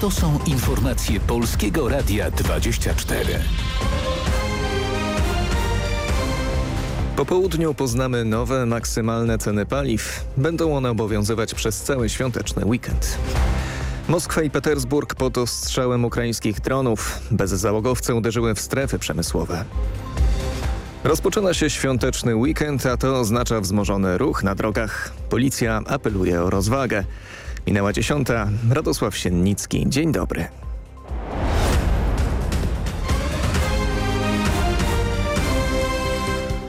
To są informacje Polskiego Radia 24. Po południu poznamy nowe maksymalne ceny paliw. Będą one obowiązywać przez cały świąteczny weekend. Moskwa i Petersburg pod ostrzałem ukraińskich dronów. Bezzałogowce uderzyły w strefy przemysłowe. Rozpoczyna się świąteczny weekend, a to oznacza wzmożony ruch na drogach. Policja apeluje o rozwagę. Minęła dziesiąta. Radosław Siennicki. Dzień dobry.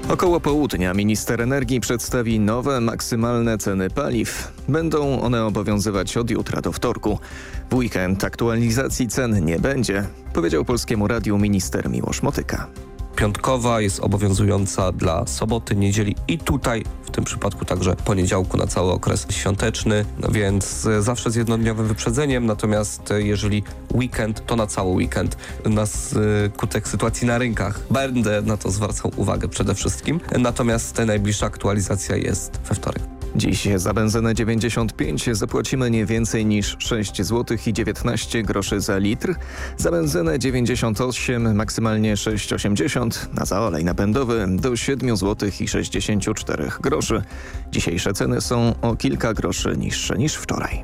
Około południa minister energii przedstawi nowe maksymalne ceny paliw. Będą one obowiązywać od jutra do wtorku. W weekend aktualizacji cen nie będzie, powiedział Polskiemu Radiu minister Miłosz Motyka piątkowa jest obowiązująca dla soboty, niedzieli i tutaj w tym przypadku także poniedziałku na cały okres świąteczny, no więc zawsze z jednodniowym wyprzedzeniem, natomiast jeżeli weekend, to na cały weekend na skutek sytuacji na rynkach. Będę na to zwracał uwagę przede wszystkim, natomiast najbliższa aktualizacja jest we wtorek. Dziś za benzynę 95 zapłacimy nie więcej niż 6 zł i 19 groszy za litr, za benzynę 98 maksymalnie 6,80, a za olej napędowy do 7 zł i 64 groszy. Dzisiejsze ceny są o kilka groszy niższe niż wczoraj.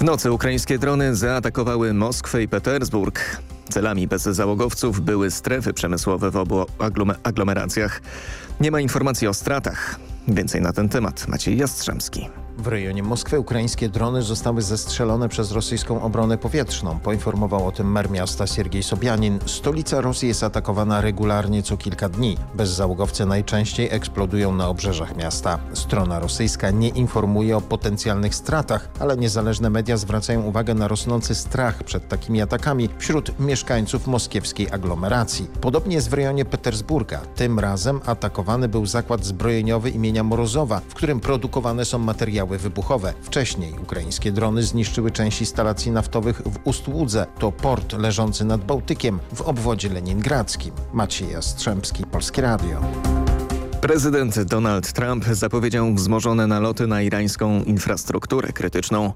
W nocy ukraińskie drony zaatakowały Moskwę i Petersburg. Celami bezzałogowców były strefy przemysłowe w obu aglomeracjach. Nie ma informacji o stratach. Więcej na ten temat Maciej Jastrzębski. W rejonie Moskwy ukraińskie drony zostały zestrzelone przez rosyjską obronę powietrzną. Poinformował o tym mer miasta Siergiej Sobianin. Stolica Rosji jest atakowana regularnie co kilka dni. Bezzałogowce najczęściej eksplodują na obrzeżach miasta. Strona rosyjska nie informuje o potencjalnych stratach, ale niezależne media zwracają uwagę na rosnący strach przed takimi atakami wśród mieszkańców moskiewskiej aglomeracji. Podobnie jest w rejonie Petersburga. Tym razem atakowany był zakład zbrojeniowy imienia Morozowa, w którym produkowane są materiały materiały wybuchowe. Wcześniej ukraińskie drony zniszczyły część instalacji naftowych w Ustłudze. To port leżący nad Bałtykiem w obwodzie leningradzkim. Maciej Jastrzębski, Polskie Radio. Prezydent Donald Trump zapowiedział wzmożone naloty na irańską infrastrukturę krytyczną.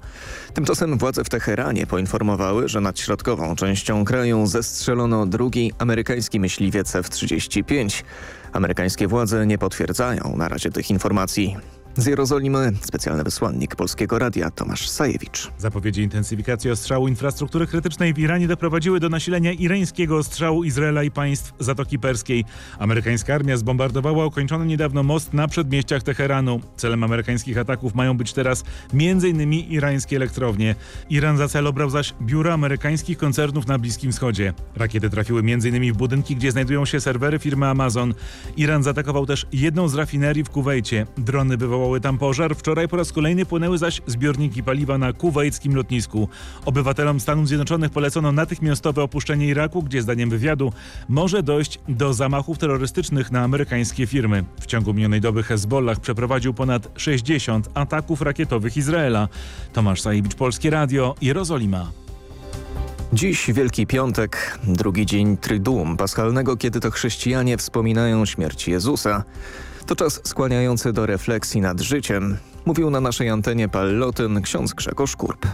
Tymczasem władze w Teheranie poinformowały, że nad środkową częścią kraju zestrzelono drugi amerykański myśliwiec F-35. Amerykańskie władze nie potwierdzają na razie tych informacji. Z Jerozolimy specjalny wysłannik Polskiego Radia Tomasz Sajewicz. Zapowiedzi intensyfikacji ostrzału infrastruktury krytycznej w Iranie doprowadziły do nasilenia irańskiego ostrzału Izraela i państw Zatoki Perskiej. Amerykańska armia zbombardowała ukończony niedawno most na przedmieściach Teheranu. Celem amerykańskich ataków mają być teraz m.in. irańskie elektrownie. Iran za cel obrał zaś biura amerykańskich koncernów na Bliskim Wschodzie. Rakiety trafiły m.in. w budynki, gdzie znajdują się serwery firmy Amazon. Iran zaatakował też jedną z rafinerii w Kuwejcie. Drony wywołały wywołały tam pożar. Wczoraj po raz kolejny płynęły zaś zbiorniki paliwa na kuwejskim lotnisku. Obywatelom Stanów Zjednoczonych polecono natychmiastowe opuszczenie Iraku, gdzie zdaniem wywiadu może dojść do zamachów terrorystycznych na amerykańskie firmy. W ciągu minionej doby Hezbollah przeprowadził ponad 60 ataków rakietowych Izraela. Tomasz Sajewicz, Polskie Radio, Jerozolima. Dziś Wielki Piątek, drugi dzień Triduum Paschalnego, kiedy to chrześcijanie wspominają śmierć Jezusa. To czas skłaniający do refleksji nad życiem, mówił na naszej antenie Pallotyn ksiądz Grzegorz Kurb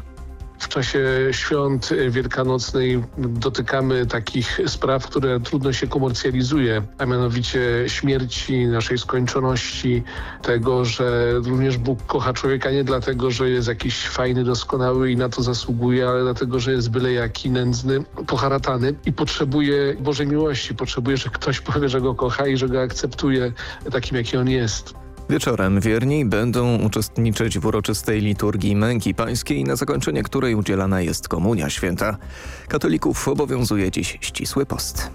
w czasie świąt wielkanocnej dotykamy takich spraw, które trudno się komercjalizuje, a mianowicie śmierci, naszej skończoności, tego, że również Bóg kocha człowieka nie dlatego, że jest jakiś fajny, doskonały i na to zasługuje, ale dlatego, że jest byle jaki nędzny, poharatany i potrzebuje Bożej miłości, potrzebuje, że ktoś powie, że go kocha i że go akceptuje takim, jaki on jest. Wieczorem wierni będą uczestniczyć w uroczystej liturgii męki pańskiej, na zakończenie której udzielana jest komunia święta. Katolików obowiązuje dziś ścisły post.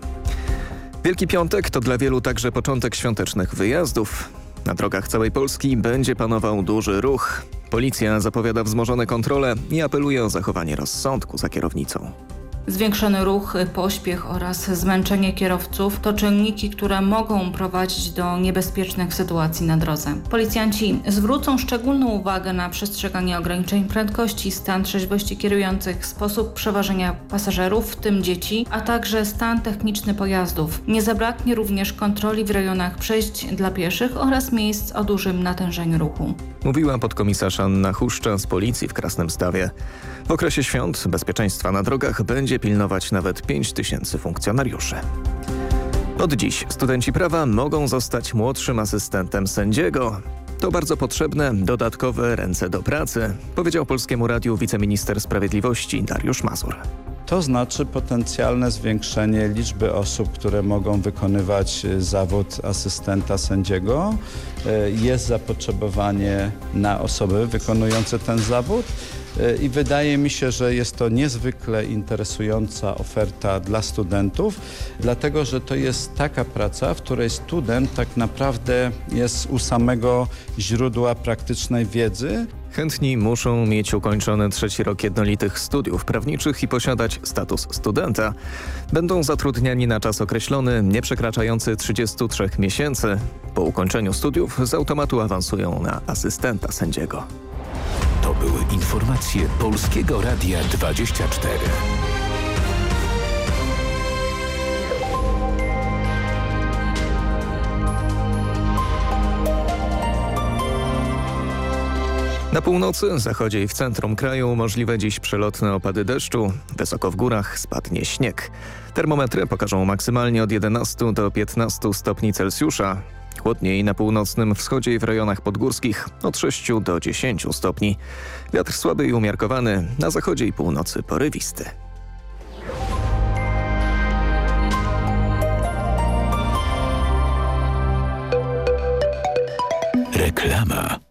Wielki Piątek to dla wielu także początek świątecznych wyjazdów. Na drogach całej Polski będzie panował duży ruch. Policja zapowiada wzmożone kontrole i apeluje o zachowanie rozsądku za kierownicą. Zwiększony ruch, pośpiech oraz zmęczenie kierowców to czynniki, które mogą prowadzić do niebezpiecznych sytuacji na drodze. Policjanci zwrócą szczególną uwagę na przestrzeganie ograniczeń prędkości, stan trzeźwości kierujących, sposób przeważenia pasażerów, w tym dzieci, a także stan techniczny pojazdów. Nie zabraknie również kontroli w rejonach przejść dla pieszych oraz miejsc o dużym natężeniu ruchu. Mówiła podkomisarz Anna Huszcza z policji w Krasnymstawie. W okresie świąt bezpieczeństwa na drogach będzie pilnować nawet 5 tysięcy funkcjonariuszy. Od dziś studenci prawa mogą zostać młodszym asystentem sędziego. To bardzo potrzebne dodatkowe ręce do pracy, powiedział Polskiemu Radiu wiceminister sprawiedliwości Dariusz Mazur. To znaczy potencjalne zwiększenie liczby osób, które mogą wykonywać y, zawód asystenta sędziego. Y, Jest zapotrzebowanie na osoby wykonujące ten zawód. Y, I wydaje mi się, że jest to niezwykle interesująca oferta dla studentów, dlatego że to jest taka praca, w której student tak naprawdę jest u samego źródła praktycznej wiedzy. Chętni muszą mieć ukończony trzeci rok jednolitych studiów prawniczych i posiadać status studenta. Będą zatrudniani na czas określony, nie przekraczający 33 miesięcy. Po ukończeniu studiów z automatu awansują na asystenta sędziego. To były informacje Polskiego Radia 24. Na północy, zachodzie i w centrum kraju możliwe dziś przelotne opady deszczu. Wysoko w górach spadnie śnieg. Termometry pokażą maksymalnie od 11 do 15 stopni Celsjusza. Chłodniej na północnym wschodzie i w rejonach podgórskich od 6 do 10 stopni. Wiatr słaby i umiarkowany, na zachodzie i północy porywisty. Reklama.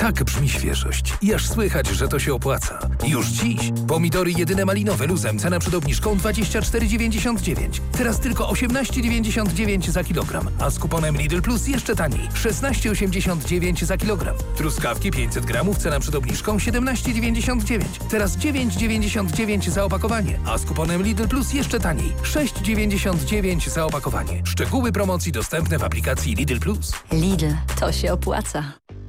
Tak brzmi świeżość. I aż słychać, że to się opłaca. Już dziś. Pomidory jedyne malinowe luzem, cena przed obniżką 24,99. Teraz tylko 18,99 za kilogram, a z kuponem Lidl Plus jeszcze taniej. 16,89 za kilogram. Truskawki 500 gramów, cena przed obniżką 17,99. Teraz 9,99 za opakowanie, a z kuponem Lidl Plus jeszcze taniej. 6,99 za opakowanie. Szczegóły promocji dostępne w aplikacji Lidl Plus. Lidl, to się opłaca.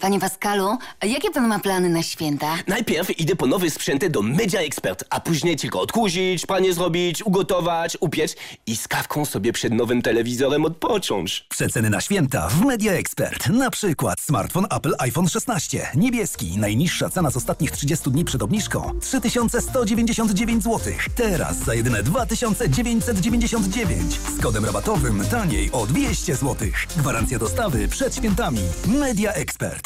Panie Pascalu, jakie pan ma plany na święta? Najpierw idę po nowy sprzęty do Media Expert, a później tylko odkurzyć, pranie zrobić, ugotować, upiec i z kawką sobie przed nowym telewizorem odpocząć. Przeceny na święta w Media Expert. Na przykład smartfon Apple iPhone 16. Niebieski. Najniższa cena z ostatnich 30 dni przed obniżką. 3199 zł. Teraz za jedyne 2999. Z kodem rabatowym taniej o 200 zł. Gwarancja dostawy przed świętami. Media Expert.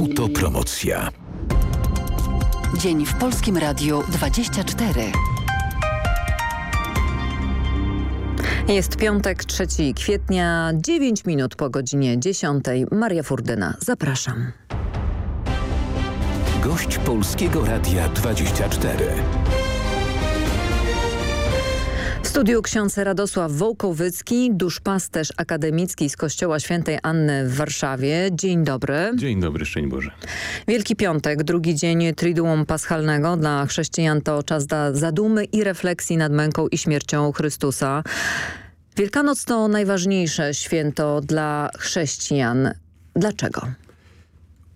Autopromocja. Dzień w Polskim Radiu 24. Jest piątek, 3 kwietnia, 9 minut po godzinie 10. Maria Furdyna, zapraszam. Gość Polskiego Radia 24. W studiu ksiądz Radosław Wołkowycki, duszpasterz akademicki z Kościoła Świętej Anny w Warszawie. Dzień dobry. Dzień dobry, szczęść Boże. Wielki Piątek, drugi dzień Triduum Paschalnego. Dla chrześcijan to czas da zadumy i refleksji nad męką i śmiercią Chrystusa. Wielkanoc to najważniejsze święto dla chrześcijan. Dlaczego?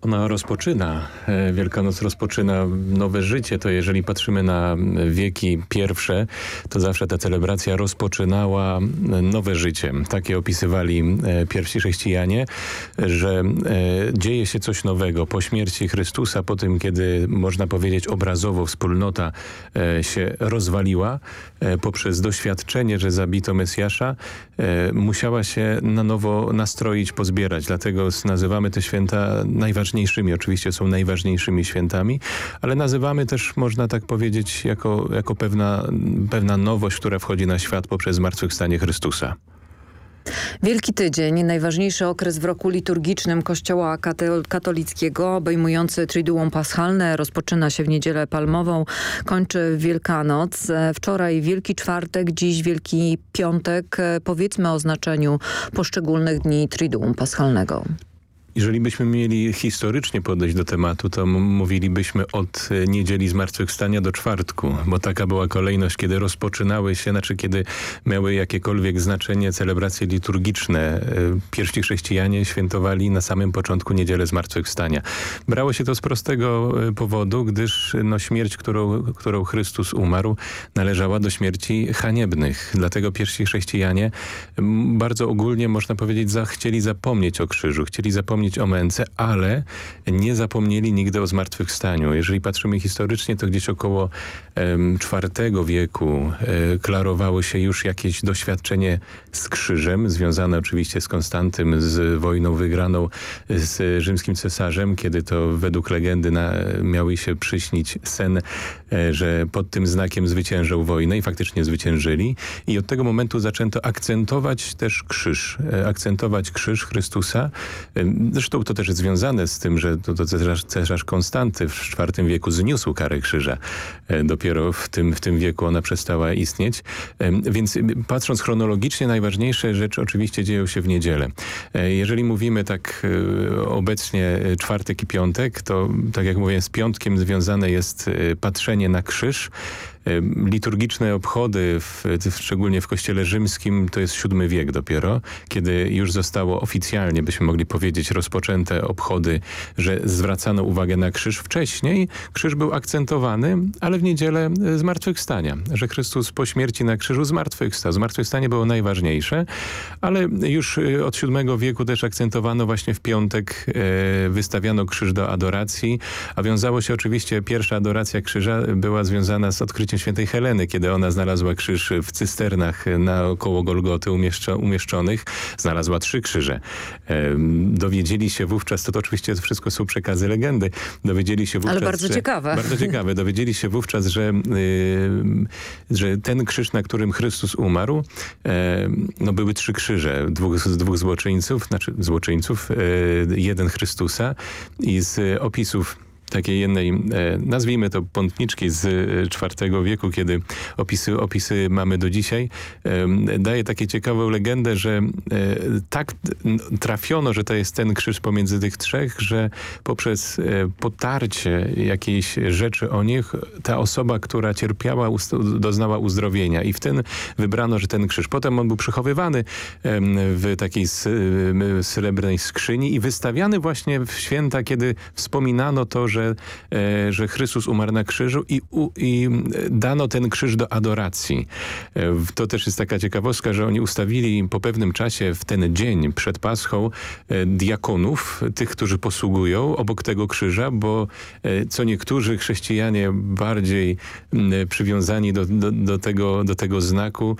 Ona rozpoczyna, e, Wielkanoc rozpoczyna nowe życie, to jeżeli patrzymy na wieki pierwsze, to zawsze ta celebracja rozpoczynała nowe życie. Takie opisywali e, pierwsi chrześcijanie, że e, dzieje się coś nowego po śmierci Chrystusa, po tym, kiedy można powiedzieć obrazowo wspólnota się rozwaliła, poprzez doświadczenie, że zabito Mesjasza, musiała się na nowo nastroić, pozbierać. Dlatego nazywamy te święta najważniejszymi, oczywiście są najważniejszymi świętami, ale nazywamy też, można tak powiedzieć, jako, jako pewna, pewna nowość, która wchodzi na świat poprzez zmartwychwstanie Chrystusa. Wielki Tydzień, najważniejszy okres w roku liturgicznym Kościoła katolickiego, obejmujący Triduum Paschalne, rozpoczyna się w Niedzielę Palmową, kończy Wielkanoc. Wczoraj Wielki Czwartek, dziś Wielki Piątek. Powiedzmy o znaczeniu poszczególnych dni Triduum Paschalnego. Jeżeli byśmy mieli historycznie podejść do tematu, to mówilibyśmy od e, niedzieli zmartwychwstania do czwartku, bo taka była kolejność, kiedy rozpoczynały się, znaczy kiedy miały jakiekolwiek znaczenie celebracje liturgiczne. E, pierwsi chrześcijanie świętowali na samym początku niedzielę zmartwychwstania. Brało się to z prostego e, powodu, gdyż no, śmierć, którą, którą Chrystus umarł, należała do śmierci haniebnych. Dlatego pierwsi chrześcijanie bardzo ogólnie, można powiedzieć, za, chcieli zapomnieć o krzyżu, chcieli zapomnieć zapomnieć o męce, ale nie zapomnieli nigdy o zmartwychwstaniu. Jeżeli patrzymy historycznie, to gdzieś około IV wieku e, klarowało się już jakieś doświadczenie z krzyżem, związane oczywiście z Konstantym, z wojną wygraną z rzymskim cesarzem, kiedy to według legendy na, miały się przyśnić sen, e, że pod tym znakiem zwyciężą wojnę i faktycznie zwyciężyli. I od tego momentu zaczęto akcentować też krzyż, e, akcentować krzyż Chrystusa. Zresztą to też jest związane z tym, że to, to cesarz, cesarz Konstanty w IV wieku zniósł karę krzyża. Dopiero w tym, w tym wieku ona przestała istnieć. Więc patrząc chronologicznie, najważniejsze rzeczy oczywiście dzieją się w niedzielę. E, jeżeli mówimy tak e, obecnie e, czwartek i piątek, to tak jak mówię, z piątkiem związane jest patrzenie na krzyż, Liturgiczne obchody, w, szczególnie w kościele rzymskim, to jest VII wiek dopiero, kiedy już zostało oficjalnie, byśmy mogli powiedzieć, rozpoczęte obchody, że zwracano uwagę na krzyż. Wcześniej krzyż był akcentowany, ale w niedzielę e, zmartwychwstania, że Chrystus po śmierci na krzyżu zmartwychwstał. Zmartwychwstanie było najważniejsze, ale już e, od VII wieku też akcentowano właśnie w piątek, e, wystawiano krzyż do adoracji, a wiązało się oczywiście, pierwsza adoracja krzyża była związana z odkryciem świętej Heleny, kiedy ona znalazła krzyż w cysternach naokoło Golgoty umieszczonych. Znalazła trzy krzyże. Dowiedzieli się wówczas, to, to oczywiście wszystko są przekazy legendy, dowiedzieli się wówczas... Ale bardzo że, ciekawe. Bardzo ciekawe. Dowiedzieli się wówczas, że, że ten krzyż, na którym Chrystus umarł, no były trzy krzyże. Dwóch, z dwóch złoczyńców, znaczy złoczyńców, e, jeden Chrystusa i z opisów takiej jednej, e, nazwijmy to pątniczki z IV e, wieku, kiedy opisy, opisy mamy do dzisiaj, daje takie ciekawą legendę, że e, tak trafiono, że to jest ten krzyż pomiędzy tych trzech, że poprzez potarcie jakiejś rzeczy o nich, ta osoba, która cierpiała, doznała uzdrowienia i w ten wybrano, że ten krzyż. Potem on był przechowywany w takiej srebrnej skrzyni i wystawiany właśnie w święta, kiedy wspominano to, że że, e, że Chrystus umarł na krzyżu i, u, i dano ten krzyż do adoracji. E, to też jest taka ciekawostka, że oni ustawili po pewnym czasie w ten dzień przed Paschą e, diakonów, tych, którzy posługują obok tego krzyża, bo co niektórzy chrześcijanie bardziej przywiązani do, do, do, tego, do tego znaku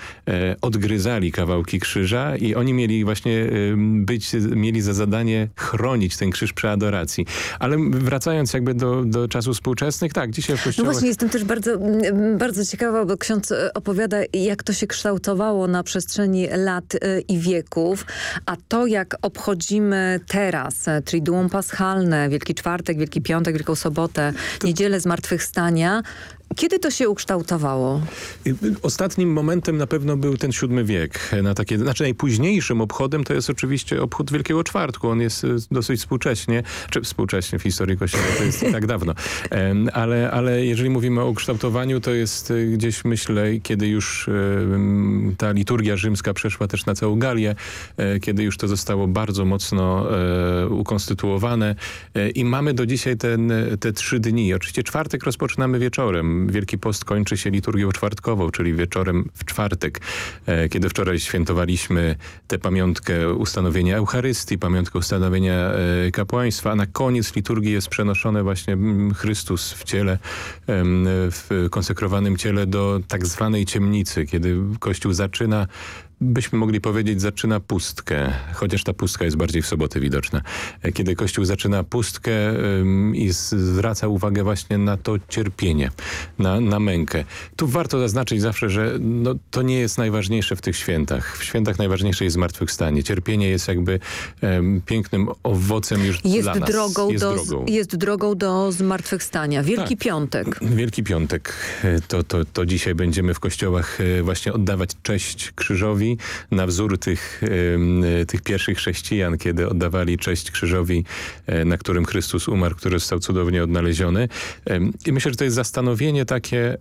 odgryzali kawałki krzyża i oni mieli właśnie być, mieli za zadanie chronić ten krzyż przy adoracji. Ale wracając jakby do, do czasów współczesnych, tak, dzisiaj w no kościołach... No właśnie, jestem też bardzo, mm, bardzo ciekawa, bo ksiądz e, opowiada, jak to się kształtowało na przestrzeni lat e, i wieków, a to, jak obchodzimy teraz e, Triduum Paschalne, Wielki Czwartek, Wielki Piątek, Wielką Sobotę, to... Niedzielę Zmartwychwstania, Kiedy to się ukształtowało? Ostatnim momentem na pewno był ten siódmy wiek. Na takie, znaczy najpóźniejszym obchodem to jest oczywiście obchód Wielkiego Czwartku. On jest dosyć współcześnie, czy współcześnie w historii Kościoła, to jest tak dawno. Ale, ale jeżeli mówimy o ukształtowaniu, to jest gdzieś myślę, kiedy już ta liturgia rzymska przeszła też na całą Galię, kiedy już to zostało bardzo mocno ukonstytuowane i mamy do dzisiaj ten, te trzy dni. Oczywiście czwartek rozpoczynamy wieczorem. Wielki Post kończy się liturgią czwartkową, czyli wieczorem w czwartek, e, kiedy wczoraj świętowaliśmy tę pamiątkę ustanowienia Eucharystii, pamiątkę ustanowienia e, kapłaństwa, a na koniec liturgii jest przenoszone właśnie Chrystus w ciele, w konsekrowanym ciele do tak zwanej ciemnicy, kiedy Kościół zaczyna byśmy mogli powiedzieć, zaczyna pustkę, chociaż ta pustka jest bardziej w sobotę widoczna. E, kiedy Kościół zaczyna pustkę i zwraca uwagę właśnie na to cierpienie, na, na mękę. Tu warto zaznaczyć zawsze, że no, to nie jest najważniejsze w tych świętach. W świętach najważniejsze jest zmartwychwstanie. Cierpienie jest jakby pięknym owocem już jest dla nas. Drogą jest, do, drogą. jest drogą do zmartwychwstania. Wielki tak. Piątek. Wielki Piątek. E, to, to, to dzisiaj będziemy w kościołach e, właśnie oddawać cześć krzyżowi, na wzór tych, tych pierwszych chrześcijan, kiedy oddawali cześć krzyżowi, e, na którym Chrystus umarł, który został cudownie odnaleziony. I myślę, że to jest zastanowienie takie,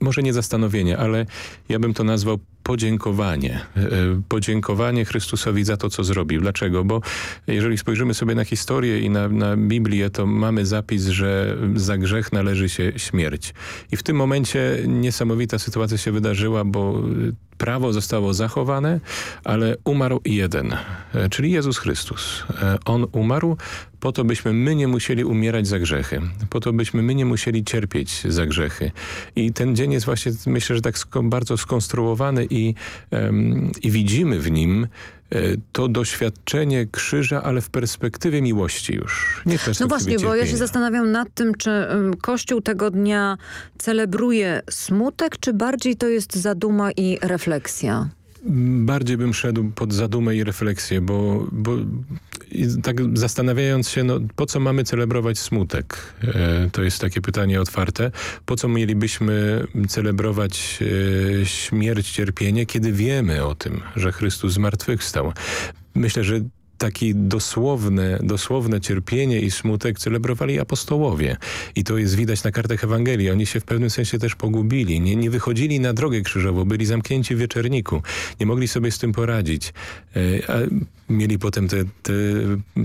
może nie zastanowienie, ale ja bym to nazwał podziękowanie. E, podziękowanie Chrystusowi za to, co zrobił. Dlaczego? Bo jeżeli spojrzymy sobie na historię i na, na Biblię, to mamy zapis, że za grzech należy się śmierć. I w tym momencie niesamowita sytuacja się wydarzyła, bo prawo zostało zachowane, ale umarł jeden, e, czyli Jezus Chrystus. E, On umarł po to, byśmy my nie musieli umierać za grzechy, po to, byśmy my nie musieli cierpieć za grzechy. I ten dzień jest właśnie, myślę, że tak bardzo skonstruowany i, i widzimy w nim e, to doświadczenie krzyża, ale w perspektywie miłości już. Nie no właśnie, cierpienia. bo ja się zastanawiam nad tym, czy Kościół tego dnia celebruje smutek, czy bardziej to jest zaduma i refleksja? Bardziej bym szedł pod zadumę i refleksję, bo, bo tak zastanawiając się, no, po co mamy celebrować smutek? E, to jest takie pytanie otwarte. Po co mielibyśmy celebrować e, śmierć, cierpienie, kiedy wiemy o tym, że Chrystus zmartwychwstał? Myślę, że takie dosłowne, dosłowne cierpienie i smutek celebrowali apostołowie. I to jest widać na kartach Ewangelii. Oni się w pewnym sensie też pogubili. Nie, nie wychodzili na drogę krzyżową, byli zamknięci w wieczerniku. Nie mogli sobie z tym poradzić. Mieli potem te, te,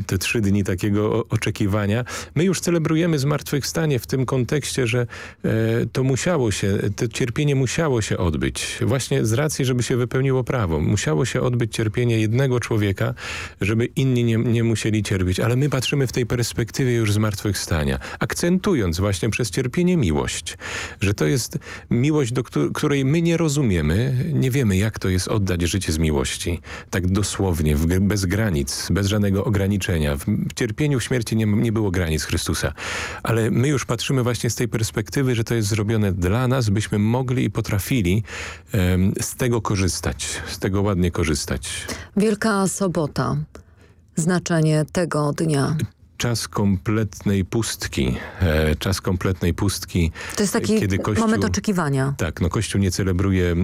te trzy dni takiego oczekiwania. My już celebrujemy zmartwychwstanie w tym kontekście, że e, to musiało się, to cierpienie musiało się odbyć. Właśnie z racji, żeby się wypełniło prawo. Musiało się odbyć cierpienie jednego człowieka, żeby inni nie, nie musieli cierpieć. Ale my patrzymy w tej perspektywie już zmartwychwstania, akcentując właśnie przez cierpienie miłość. Że to jest miłość, do której my nie rozumiemy, nie wiemy jak to jest oddać życie z miłości. Tak dosłownie, w, bez granic, bez żadnego ograniczenia. W cierpieniu, w śmierci nie, nie było granic Chrystusa. Ale my już patrzymy właśnie z tej perspektywy, że to jest zrobione dla nas, byśmy mogli i potrafili um, z tego korzystać, z tego ładnie korzystać. Wielka Sobota znaczenie tego dnia? Czas kompletnej pustki. E, czas kompletnej pustki. To jest taki kiedy Kościół, moment oczekiwania. Tak, no Kościół nie celebruje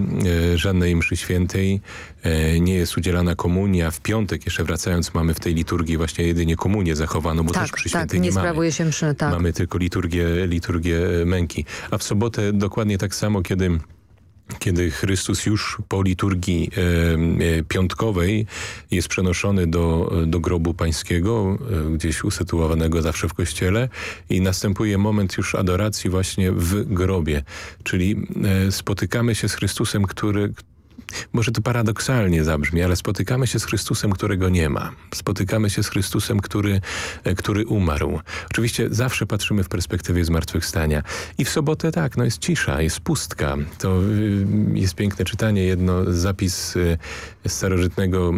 e, żadnej mszy świętej, e, nie jest udzielana komunia. W piątek, jeszcze wracając, mamy w tej liturgii właśnie jedynie komunię zachowaną, bo tak, też mszy tak, świętej nie, nie sprawuje się mszy, tak. Mamy tylko liturgię, liturgię męki. A w sobotę dokładnie tak samo, kiedy kiedy Chrystus już po liturgii e, e, piątkowej jest przenoszony do, do grobu pańskiego, e, gdzieś usytuowanego zawsze w kościele i następuje moment już adoracji właśnie w grobie, czyli spotykamy się z Chrystusem, który, może to paradoksalnie zabrzmi, ale spotykamy się z Chrystusem, którego nie ma. Spotykamy się z Chrystusem, który, e, który umarł. Oczywiście zawsze patrzymy w perspektywie zmartwychwstania. I w sobotę tak, no jest cisza, jest pustka. To y, jest piękne czytanie, jedno zapis y, starożytnego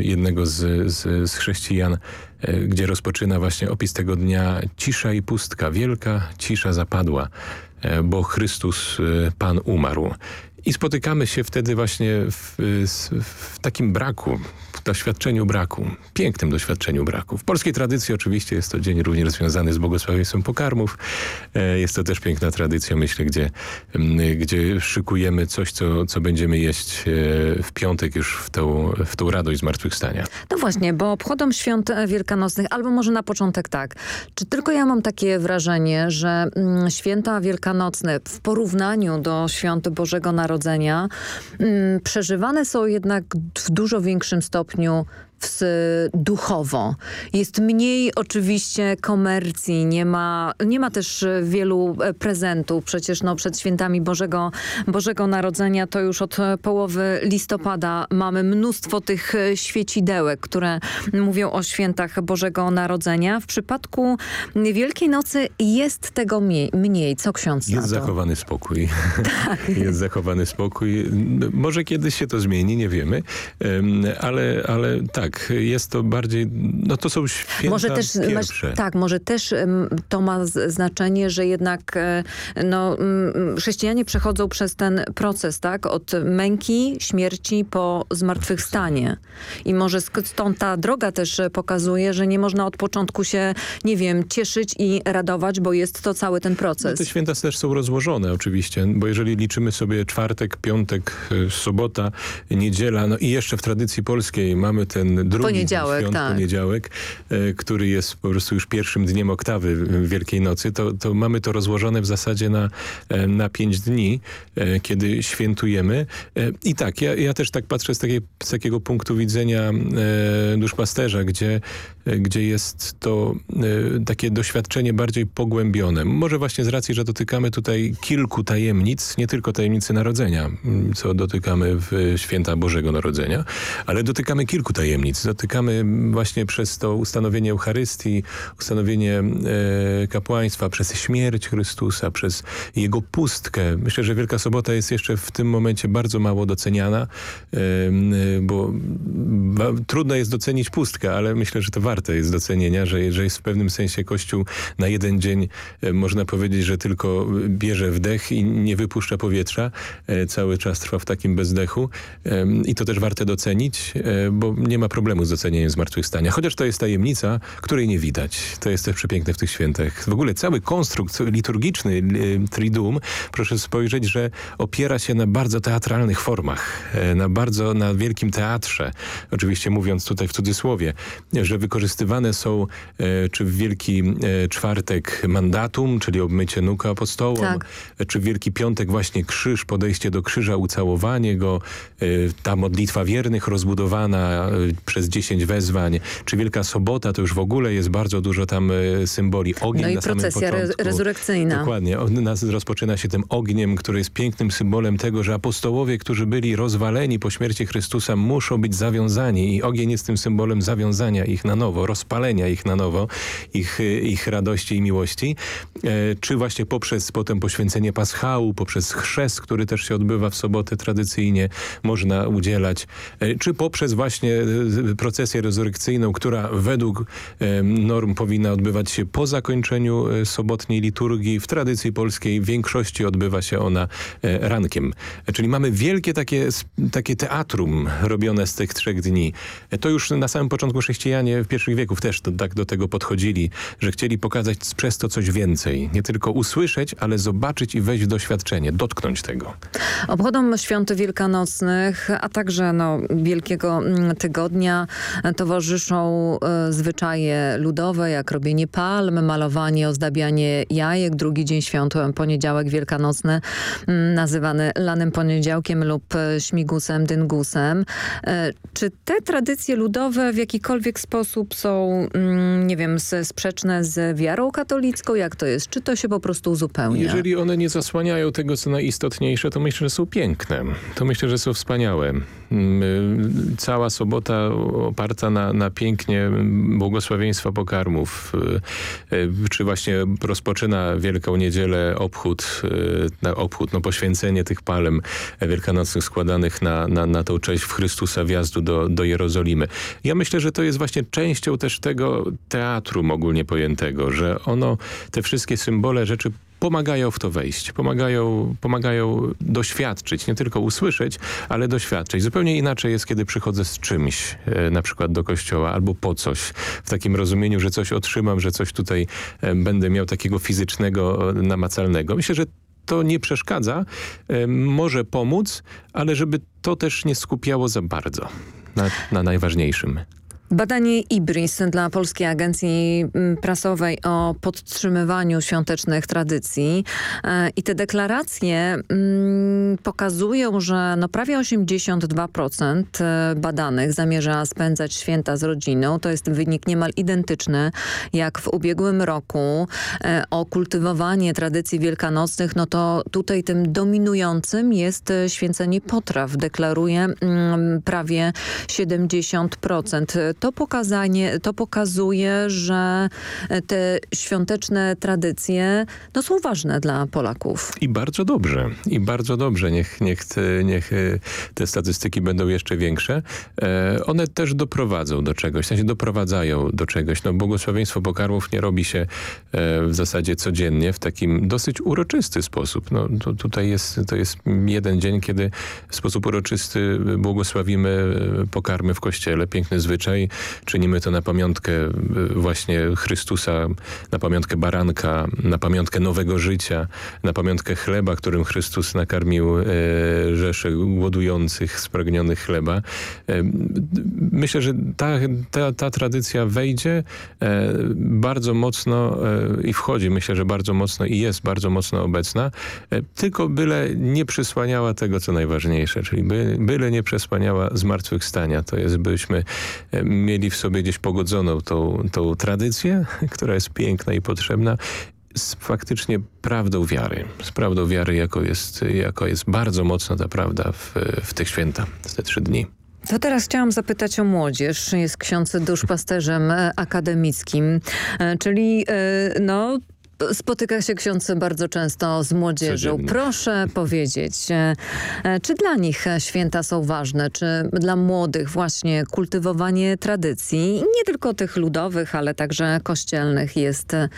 jednego z, z, z chrześcijan, gdzie rozpoczyna właśnie opis tego dnia cisza i pustka, wielka cisza zapadła, bo Chrystus, Pan umarł. I spotykamy się wtedy właśnie w, w takim braku, w doświadczeniu braku, pięknym doświadczeniu braku. W polskiej tradycji oczywiście jest to dzień również związany z błogosławieństwem pokarmów. E, jest to też piękna tradycja, myślę, gdzie, gdzie szykujemy coś, co, co będziemy jeść e, w piątek już w tą, w tą radość zmartwychwstania. No właśnie, bo obchodzą świąt wielkanocnych, albo może na początek tak. Czy tylko ja mam takie wrażenie, że mm, święta wielkanocne w porównaniu do świąt Bożego Narodzenia mm, przeżywane są jednak w dużo większym stopniu duchowo. Jest mniej oczywiście komercji, nie ma, nie ma też wielu e, prezentów. Przecież no, przed świętami Bożego, Bożego Narodzenia to już od połowy listopada mamy mnóstwo tych e, świecidełek, które mówią o świętach Bożego Narodzenia. W przypadku Wielkiej Nocy jest tego mniej. mniej. Co ksiądz Jest zachowany spokój. Tak. jest zachowany spokój. Może kiedyś się to zmieni, nie wiemy. Ale, ale tak, tak, jest to bardziej, no to są święta może też, pierwsze. tak, może też to ma znaczenie, że jednak e, no, chrześcijanie przechodzą przez ten proces, tak, od męki, śmierci po zmartwychwstanie. I może stąd ta droga też pokazuje, że nie można od początku się, nie wiem, cieszyć i radować, bo jest to cały ten proces. No te święta też są rozłożone oczywiście, bo jeżeli liczymy sobie czwartek, piątek, e, sobota, niedziela, no i jeszcze w tradycji polskiej mamy ten drugi poniedziałek, świąt, tak. poniedziałek, e, który jest po prostu już pierwszym dniem oktawy Wielkiej Nocy, to, to mamy to rozłożone w zasadzie na, e, na pięć dni, e, kiedy świętujemy. I tak, ja, ja też tak patrzę z, takiej, z takiego punktu widzenia duszpasterza, gdzie, gdzie jest to takie doświadczenie bardziej pogłębione. Może właśnie z racji, że dotykamy tutaj kilku tajemnic, nie tylko tajemnicy Narodzenia, co dotykamy w święta Bożego Narodzenia, ale dotykamy kilku tajemnic granic. Dotykamy właśnie przez to ustanowienie Eucharystii, ustanowienie e, kapłaństwa, przez śmierć Chrystusa, przez Jego pustkę. Myślę, że Wielka Sobota jest jeszcze w tym momencie bardzo mało doceniana, e, bo trudno jest docenić pustkę, ale myślę, że to warte jest docenienia, że, że jest w pewnym sensie Kościół na jeden dzień, e, można powiedzieć, że tylko bierze wdech i nie wypuszcza powietrza. E, cały czas trwa w takim bezdechu e, i to też warte docenić, e, bo nie ma problemu z docenieniem zmartwychwstania. Chociaż to jest tajemnica, której nie widać. To jest też przepiękne w tych świętach. W ogóle cały konstrukt liturgiczny y, Triduum, proszę spojrzeć, że opiera się na bardzo teatralnych formach, e, na bardzo, na wielkim teatrze. Oczywiście mówiąc tutaj w cudzysłowie, że wykorzystywane są e, czy w Wielki e, Czwartek mandatum, czyli obmycie nóg apostołom, tak. czy w Wielki Piątek właśnie krzyż, podejście do krzyża, ucałowanie go, ta modlitwa wiernych rozbudowana przez 10 wezwań, czy Wielka Sobota, to już w ogóle jest bardzo dużo tam e, symboli. Ogień no i na procesja re rezurekcyjna. Dokładnie. Nas rozpoczyna się tym ogniem, który jest pięknym symbolem tego, że apostołowie, którzy byli rozwaleni po śmierci Chrystusa, muszą być zawiązani i ogień jest tym symbolem zawiązania ich na nowo, rozpalenia ich na nowo, ich, ich radości i miłości. E, czy właśnie poprzez potem poświęcenie paschału, poprzez chrzest, który też się odbywa w sobotę tradycyjnie, można udzielać, e, czy poprzez właśnie procesję rezurekcyjną, która według norm powinna odbywać się po zakończeniu e, sobotniej liturgii. W tradycji polskiej w większości odbywa się ona e, rankiem. Czyli mamy wielkie takie, takie teatrum robione z tych trzech dni. E, to już na samym początku chrześcijanie w pierwszych wieków też tak do tego podchodzili, że chcieli pokazać przez to coś więcej. Nie tylko usłyszeć, ale zobaczyć i wejść w doświadczenie, dotknąć tego. Obchodzą świąt wielkanocnych, a także no, Wielkiego mm, Towarzyszą e, zwyczaje ludowe, jak robienie palm, malowanie, ozdabianie jajek. Drugi dzień świąt, poniedziałek wielkanocny, mm, nazywany lanym poniedziałkiem lub e, śmigusem, dyngusem. E, czy te tradycje ludowe w jakikolwiek sposób są, mm, nie wiem, sprzeczne z wiarą katolicką? Jak to jest? Czy to się po prostu uzupełnia? Jeżeli one nie zasłaniają tego, co najistotniejsze, to myślę, że są piękne. To myślę, że są wspaniałe. Mm, cała sobota oparta na, na pięknie błogosławieństwa pokarmów, y, y, czy właśnie rozpoczyna Wielką Niedzielę obchód, y, na obchód, no poświęcenie tych palem wielkanocnych składanych na, na, na tą cześć w Chrystusa wjazdu do, do Jerozolimy. Ja myślę, że to jest właśnie częścią też tego teatru ogólnie pojętego, że ono, te wszystkie symbole rzeczy pomagają w to wejść, pomagają, pomagają doświadczyć, nie tylko usłyszeć, ale doświadczyć. Zupełnie inaczej jest, kiedy przychodzę z czymś, e, na przykład do kościoła albo po coś, w takim rozumieniu, że coś otrzymam, że coś tutaj e, będę miał takiego fizycznego, e, namacalnego. Myślę, że to nie przeszkadza, może pomóc, ale żeby to też nie skupiało za bardzo na, na najważniejszym. Badanie IBRIS dla Polskiej Agencji mm, Prasowej o podtrzymywaniu świątecznych tradycji e, i te deklaracje mm, pokazują, że no prawie 82% e, badanych zamierza spędzać święta z rodziną. To jest wynik niemal identyczny jak w ubiegłym roku. E, o kultywowanie tradycji wielkanocnych, no to tutaj tym dominującym jest święcenie potraw. Deklaruje mm, prawie 70% to, pokazanie, to pokazuje, że te świąteczne tradycje no, są ważne dla Polaków. I bardzo dobrze. I bardzo dobrze. Niech, niech, te, niech e, te statystyki będą jeszcze większe. E, one też doprowadzą do czegoś, w sensie doprowadzają do czegoś. No, błogosławieństwo pokarmów nie robi się e, w zasadzie codziennie w takim dosyć uroczysty sposób. No, to, tutaj jest, to jest jeden dzień, kiedy w sposób uroczysty błogosławimy e, pokarmy w kościele. Piękny zwyczaj czynimy to na pamiątkę e, właśnie Chrystusa, na pamiątkę baranka, na pamiątkę nowego życia, na pamiątkę chleba, którym Chrystus nakarmił e, rzesze głodujących, spragnionych chleba. E, myślę, że ta, ta, ta tradycja wejdzie e, bardzo mocno i wchodzi, myślę, że bardzo mocno i jest bardzo mocno obecna, tylko byle nie przysłaniała tego, co najważniejsze, czyli by, byle nie przesłaniała zmartwychwstania. To jest, byśmy mieli w sobie gdzieś pogodzoną tą, tą tradycję, która jest piękna i potrzebna z faktycznie prawdą wiary. Z prawdą wiary, jako jest, jako jest bardzo mocna ta prawda w, w tych święta, w te trzy dni. To teraz chciałam zapytać o młodzież. Jest ksiądz duszpasterzem akademickim, e, czyli e, no spotyka się ksiądz bardzo często z młodzieżą. Codziennie. Proszę powiedzieć, e, e, czy dla nich święta są ważne? Czy dla młodych właśnie kultywowanie tradycji, nie tylko tych ludowych, ale także kościelnych jest, e,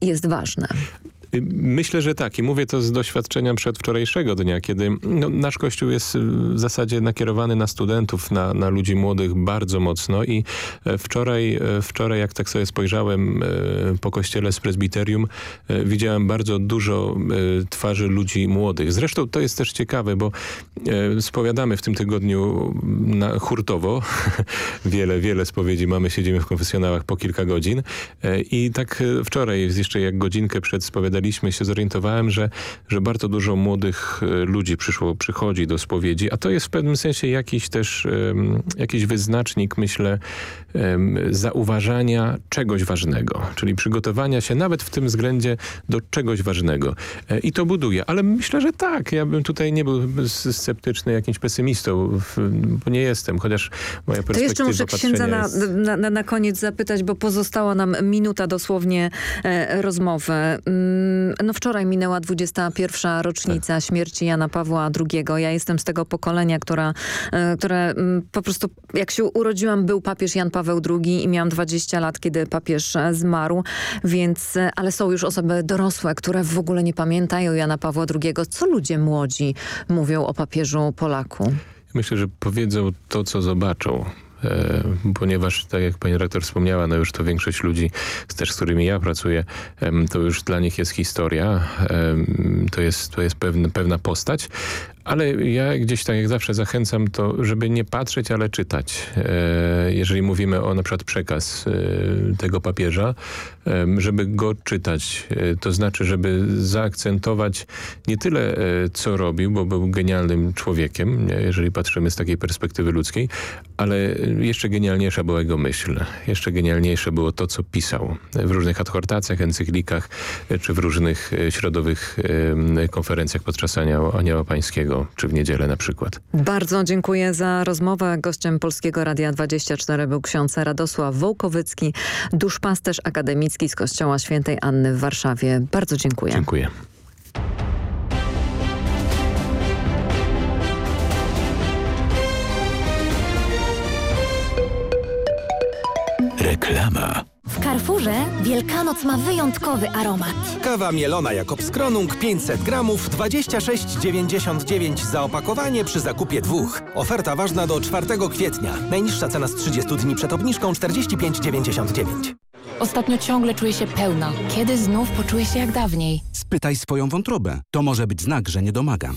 jest ważne? Myślę, że tak i mówię to z doświadczenia przedwczorajszego dnia, kiedy no, nasz kościół jest w zasadzie nakierowany na studentów, na, na ludzi młodych bardzo mocno i e, wczoraj, e, wczoraj jak tak sobie spojrzałem e, po kościele z prezbiterium, widziałem bardzo dużo twarzy ludzi młodych. Zresztą to jest też ciekawe, bo spowiadamy w tym tygodniu na, hurtowo. wiele, wiele spowiedzi mamy, siedzimy w konfesjonałach po kilka godzin i tak wczoraj jeszcze jak godzinkę przed spowiadaniem się, zorientowałem, że, że bardzo dużo młodych e, ludzi przyszło, przychodzi do spowiedzi, a to jest w pewnym sensie jakiś też jakiś wyznacznik, myślę, zauważania czegoś ważnego, czyli przygotowania się nawet w tym względzie do czegoś ważnego. E, I to buduje, ale myślę, że tak. Ja bym tutaj nie był sceptyczny, jakimś pesymistą, bo nie jestem, chociaż moja perspektywa To jeszcze muszę księdza na, na, na, koniec zapytać, bo pozostała nam minuta dosłownie e, rozmowy. Mm, no wczoraj minęła 21. rocznica tak. śmierci Jana Pawła II. Ja jestem z tego pokolenia, która, e, które mm, po prostu jak się urodziłam był papież Jan Paweł II i miałam 20 lat, kiedy papież zmarł, więc, ale są już osoby dorosłe, które w ogóle nie pamiętają Jana Pawła II. Co ludzie młodzi mówią o papieżu Polaku? Myślę, że powiedzą to, co zobaczą. E, ponieważ tak jak pani rektor wspomniała, no już to większość ludzi, też z którymi ja pracuję, to już dla nich jest historia, to jest, to jest pewna, pewna postać, ale ja gdzieś tak jak zawsze zachęcam to, żeby nie patrzeć, ale czytać. E, jeżeli mówimy o na przykład przekaz e, tego papieża, żeby go czytać. E, to znaczy, żeby zaakcentować nie tyle co robił, bo był genialnym człowiekiem, jeżeli patrzymy z takiej perspektywy ludzkiej, ale jeszcze genialniejsza była jego myśl. Jeszcze genialniejsze było to, co pisał w różnych adhortacjach, encyklikach, czy w różnych środowych konferencjach podczas Anioła Pańskiego czy w niedzielę na przykład. Bardzo dziękuję za rozmowę. Gościem Polskiego Radia 24 był ksiądz Radosław Wołkowycki, duszpasterz akademicki z Kościoła Świętej Anny w Warszawie. Bardzo dziękuję. Dziękuję. Reklama. Carrefourze Wielkanoc ma wyjątkowy aromat. Kawa mielona Jakobs Kronung 500 gramów 26,99 za opakowanie przy zakupie dwóch. Oferta ważna do 4 kwietnia. Najniższa cena z 30 dni przed obniżką 45,99. Ostatnio ciągle czuję się pełna. Kiedy znów poczuję się jak dawniej? Spytaj swoją wątrobę. To może być znak, że nie domagam.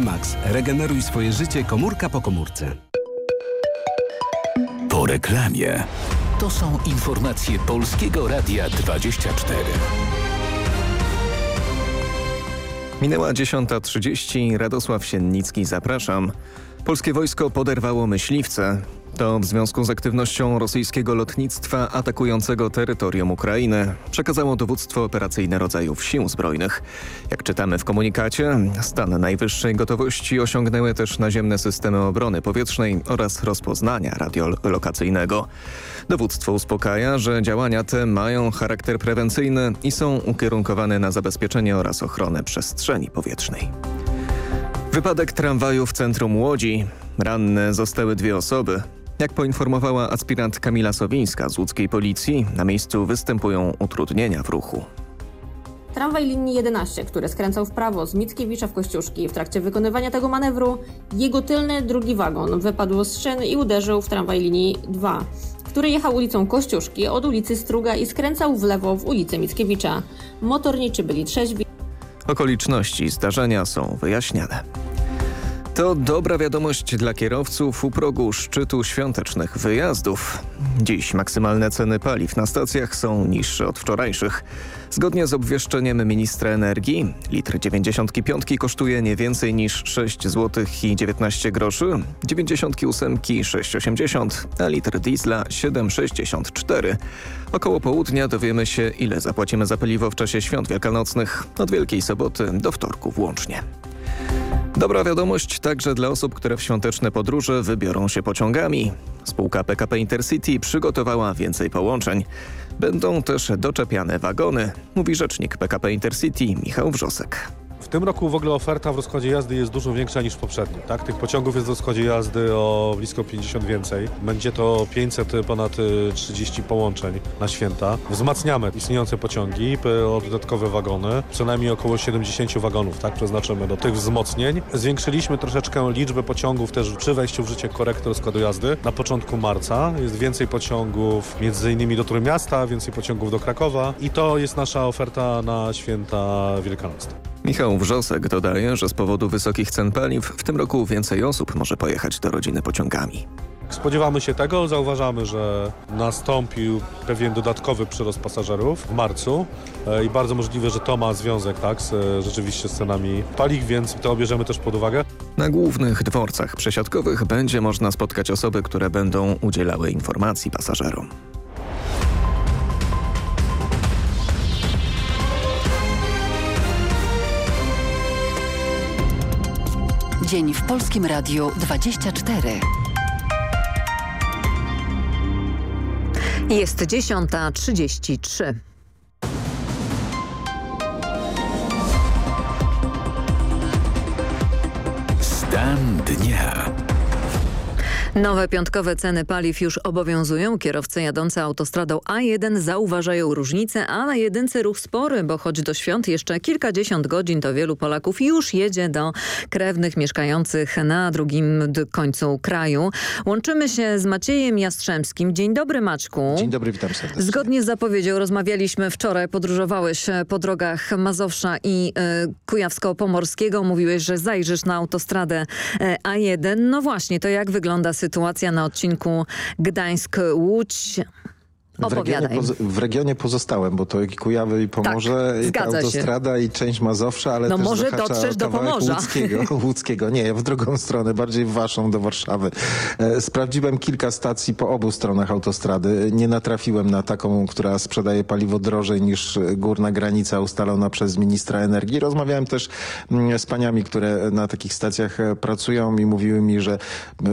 Max. Regeneruj swoje życie komórka po komórce. Po reklamie. To są informacje Polskiego Radia 24. Minęła 10.30. Radosław Siennicki, zapraszam. Polskie wojsko poderwało myśliwce. To w związku z aktywnością rosyjskiego lotnictwa atakującego terytorium Ukrainy, przekazało dowództwo operacyjne rodzajów sił zbrojnych. Jak czytamy w komunikacie, stan najwyższej gotowości osiągnęły też naziemne systemy obrony powietrznej oraz rozpoznania radiolokacyjnego. Dowództwo uspokaja, że działania te mają charakter prewencyjny i są ukierunkowane na zabezpieczenie oraz ochronę przestrzeni powietrznej. Wypadek tramwaju w centrum Łodzi. Ranne zostały dwie osoby. Jak poinformowała aspirant Kamila Sowińska z łódzkiej policji, na miejscu występują utrudnienia w ruchu. Tramwaj linii 11, który skręcał w prawo z Mickiewicza w Kościuszki. W trakcie wykonywania tego manewru jego tylny drugi wagon wypadł z szyn i uderzył w tramwaj linii 2, który jechał ulicą Kościuszki od ulicy Struga i skręcał w lewo w ulicę Mickiewicza. Motorniczy byli trzeźwi. Okoliczności zdarzenia są wyjaśniane. To dobra wiadomość dla kierowców u progu szczytu świątecznych wyjazdów. Dziś maksymalne ceny paliw na stacjach są niższe od wczorajszych. Zgodnie z obwieszczeniem ministra energii, litr 95 kosztuje nie więcej niż 6 zł i 19 groszy, 98 6,80, a litr diesla 7,64. Około południa dowiemy się, ile zapłacimy za paliwo w czasie świąt wielkanocnych, od Wielkiej Soboty do wtorku włącznie. Dobra wiadomość także dla osób, które w świąteczne podróże wybiorą się pociągami. Spółka PKP Intercity przygotowała więcej połączeń. Będą też doczepiane wagony, mówi rzecznik PKP Intercity Michał Wrzosek. Tym roku w ogóle oferta w rozkładzie jazdy jest dużo większa niż w poprzednim. Tak? Tych pociągów jest w rozkładzie jazdy o blisko 50 więcej. Będzie to 500 ponad 30 połączeń na święta. Wzmacniamy istniejące pociągi o dodatkowe wagony. Co najmniej około 70 wagonów tak? przeznaczymy do tych wzmocnień. Zwiększyliśmy troszeczkę liczbę pociągów też przy wejściu w życie korekty rozkładu jazdy. Na początku marca jest więcej pociągów między innymi do Trójmiasta, więcej pociągów do Krakowa i to jest nasza oferta na święta wielkanocne. Michał Wrzosek dodaje, że z powodu wysokich cen paliw w tym roku więcej osób może pojechać do rodziny pociągami. Spodziewamy się tego, zauważamy, że nastąpił pewien dodatkowy przyrost pasażerów w marcu i bardzo możliwe, że to ma związek tak, z, rzeczywiście z cenami paliw, więc to bierzemy też pod uwagę. Na głównych dworcach przesiadkowych będzie można spotkać osoby, które będą udzielały informacji pasażerom. Dzień w Polskim Radiu 24. Jest 10.33. Stan dnia. Nowe piątkowe ceny paliw już obowiązują. Kierowcy jadący autostradą A1 zauważają różnice, a na jedynce ruch spory, bo choć do świąt jeszcze kilkadziesiąt godzin, to wielu Polaków już jedzie do krewnych mieszkających na drugim końcu kraju. Łączymy się z Maciejem Jastrzębskim. Dzień dobry Maćku. Dzień dobry, witam serdecznie. Zgodnie z zapowiedzią rozmawialiśmy wczoraj, podróżowałeś po drogach Mazowsza i y, Kujawsko-Pomorskiego. Mówiłeś, że zajrzysz na autostradę y, A1. No właśnie, to jak wygląda sytuacja na odcinku Gdańsk-Łódź? W regionie, w regionie, pozostałem, bo to i Kujawy i Pomorze, tak, i ta autostrada się. i część Mazowsza, ale no też może dotrzesz do Pomorza. Łódzkiego, Łódzkiego. Nie, w drugą stronę, bardziej w waszą, do Warszawy. E, sprawdziłem kilka stacji po obu stronach autostrady. Nie natrafiłem na taką, która sprzedaje paliwo drożej niż górna granica ustalona przez ministra energii. Rozmawiałem też mm, z paniami, które na takich stacjach e, pracują i mówiły mi, że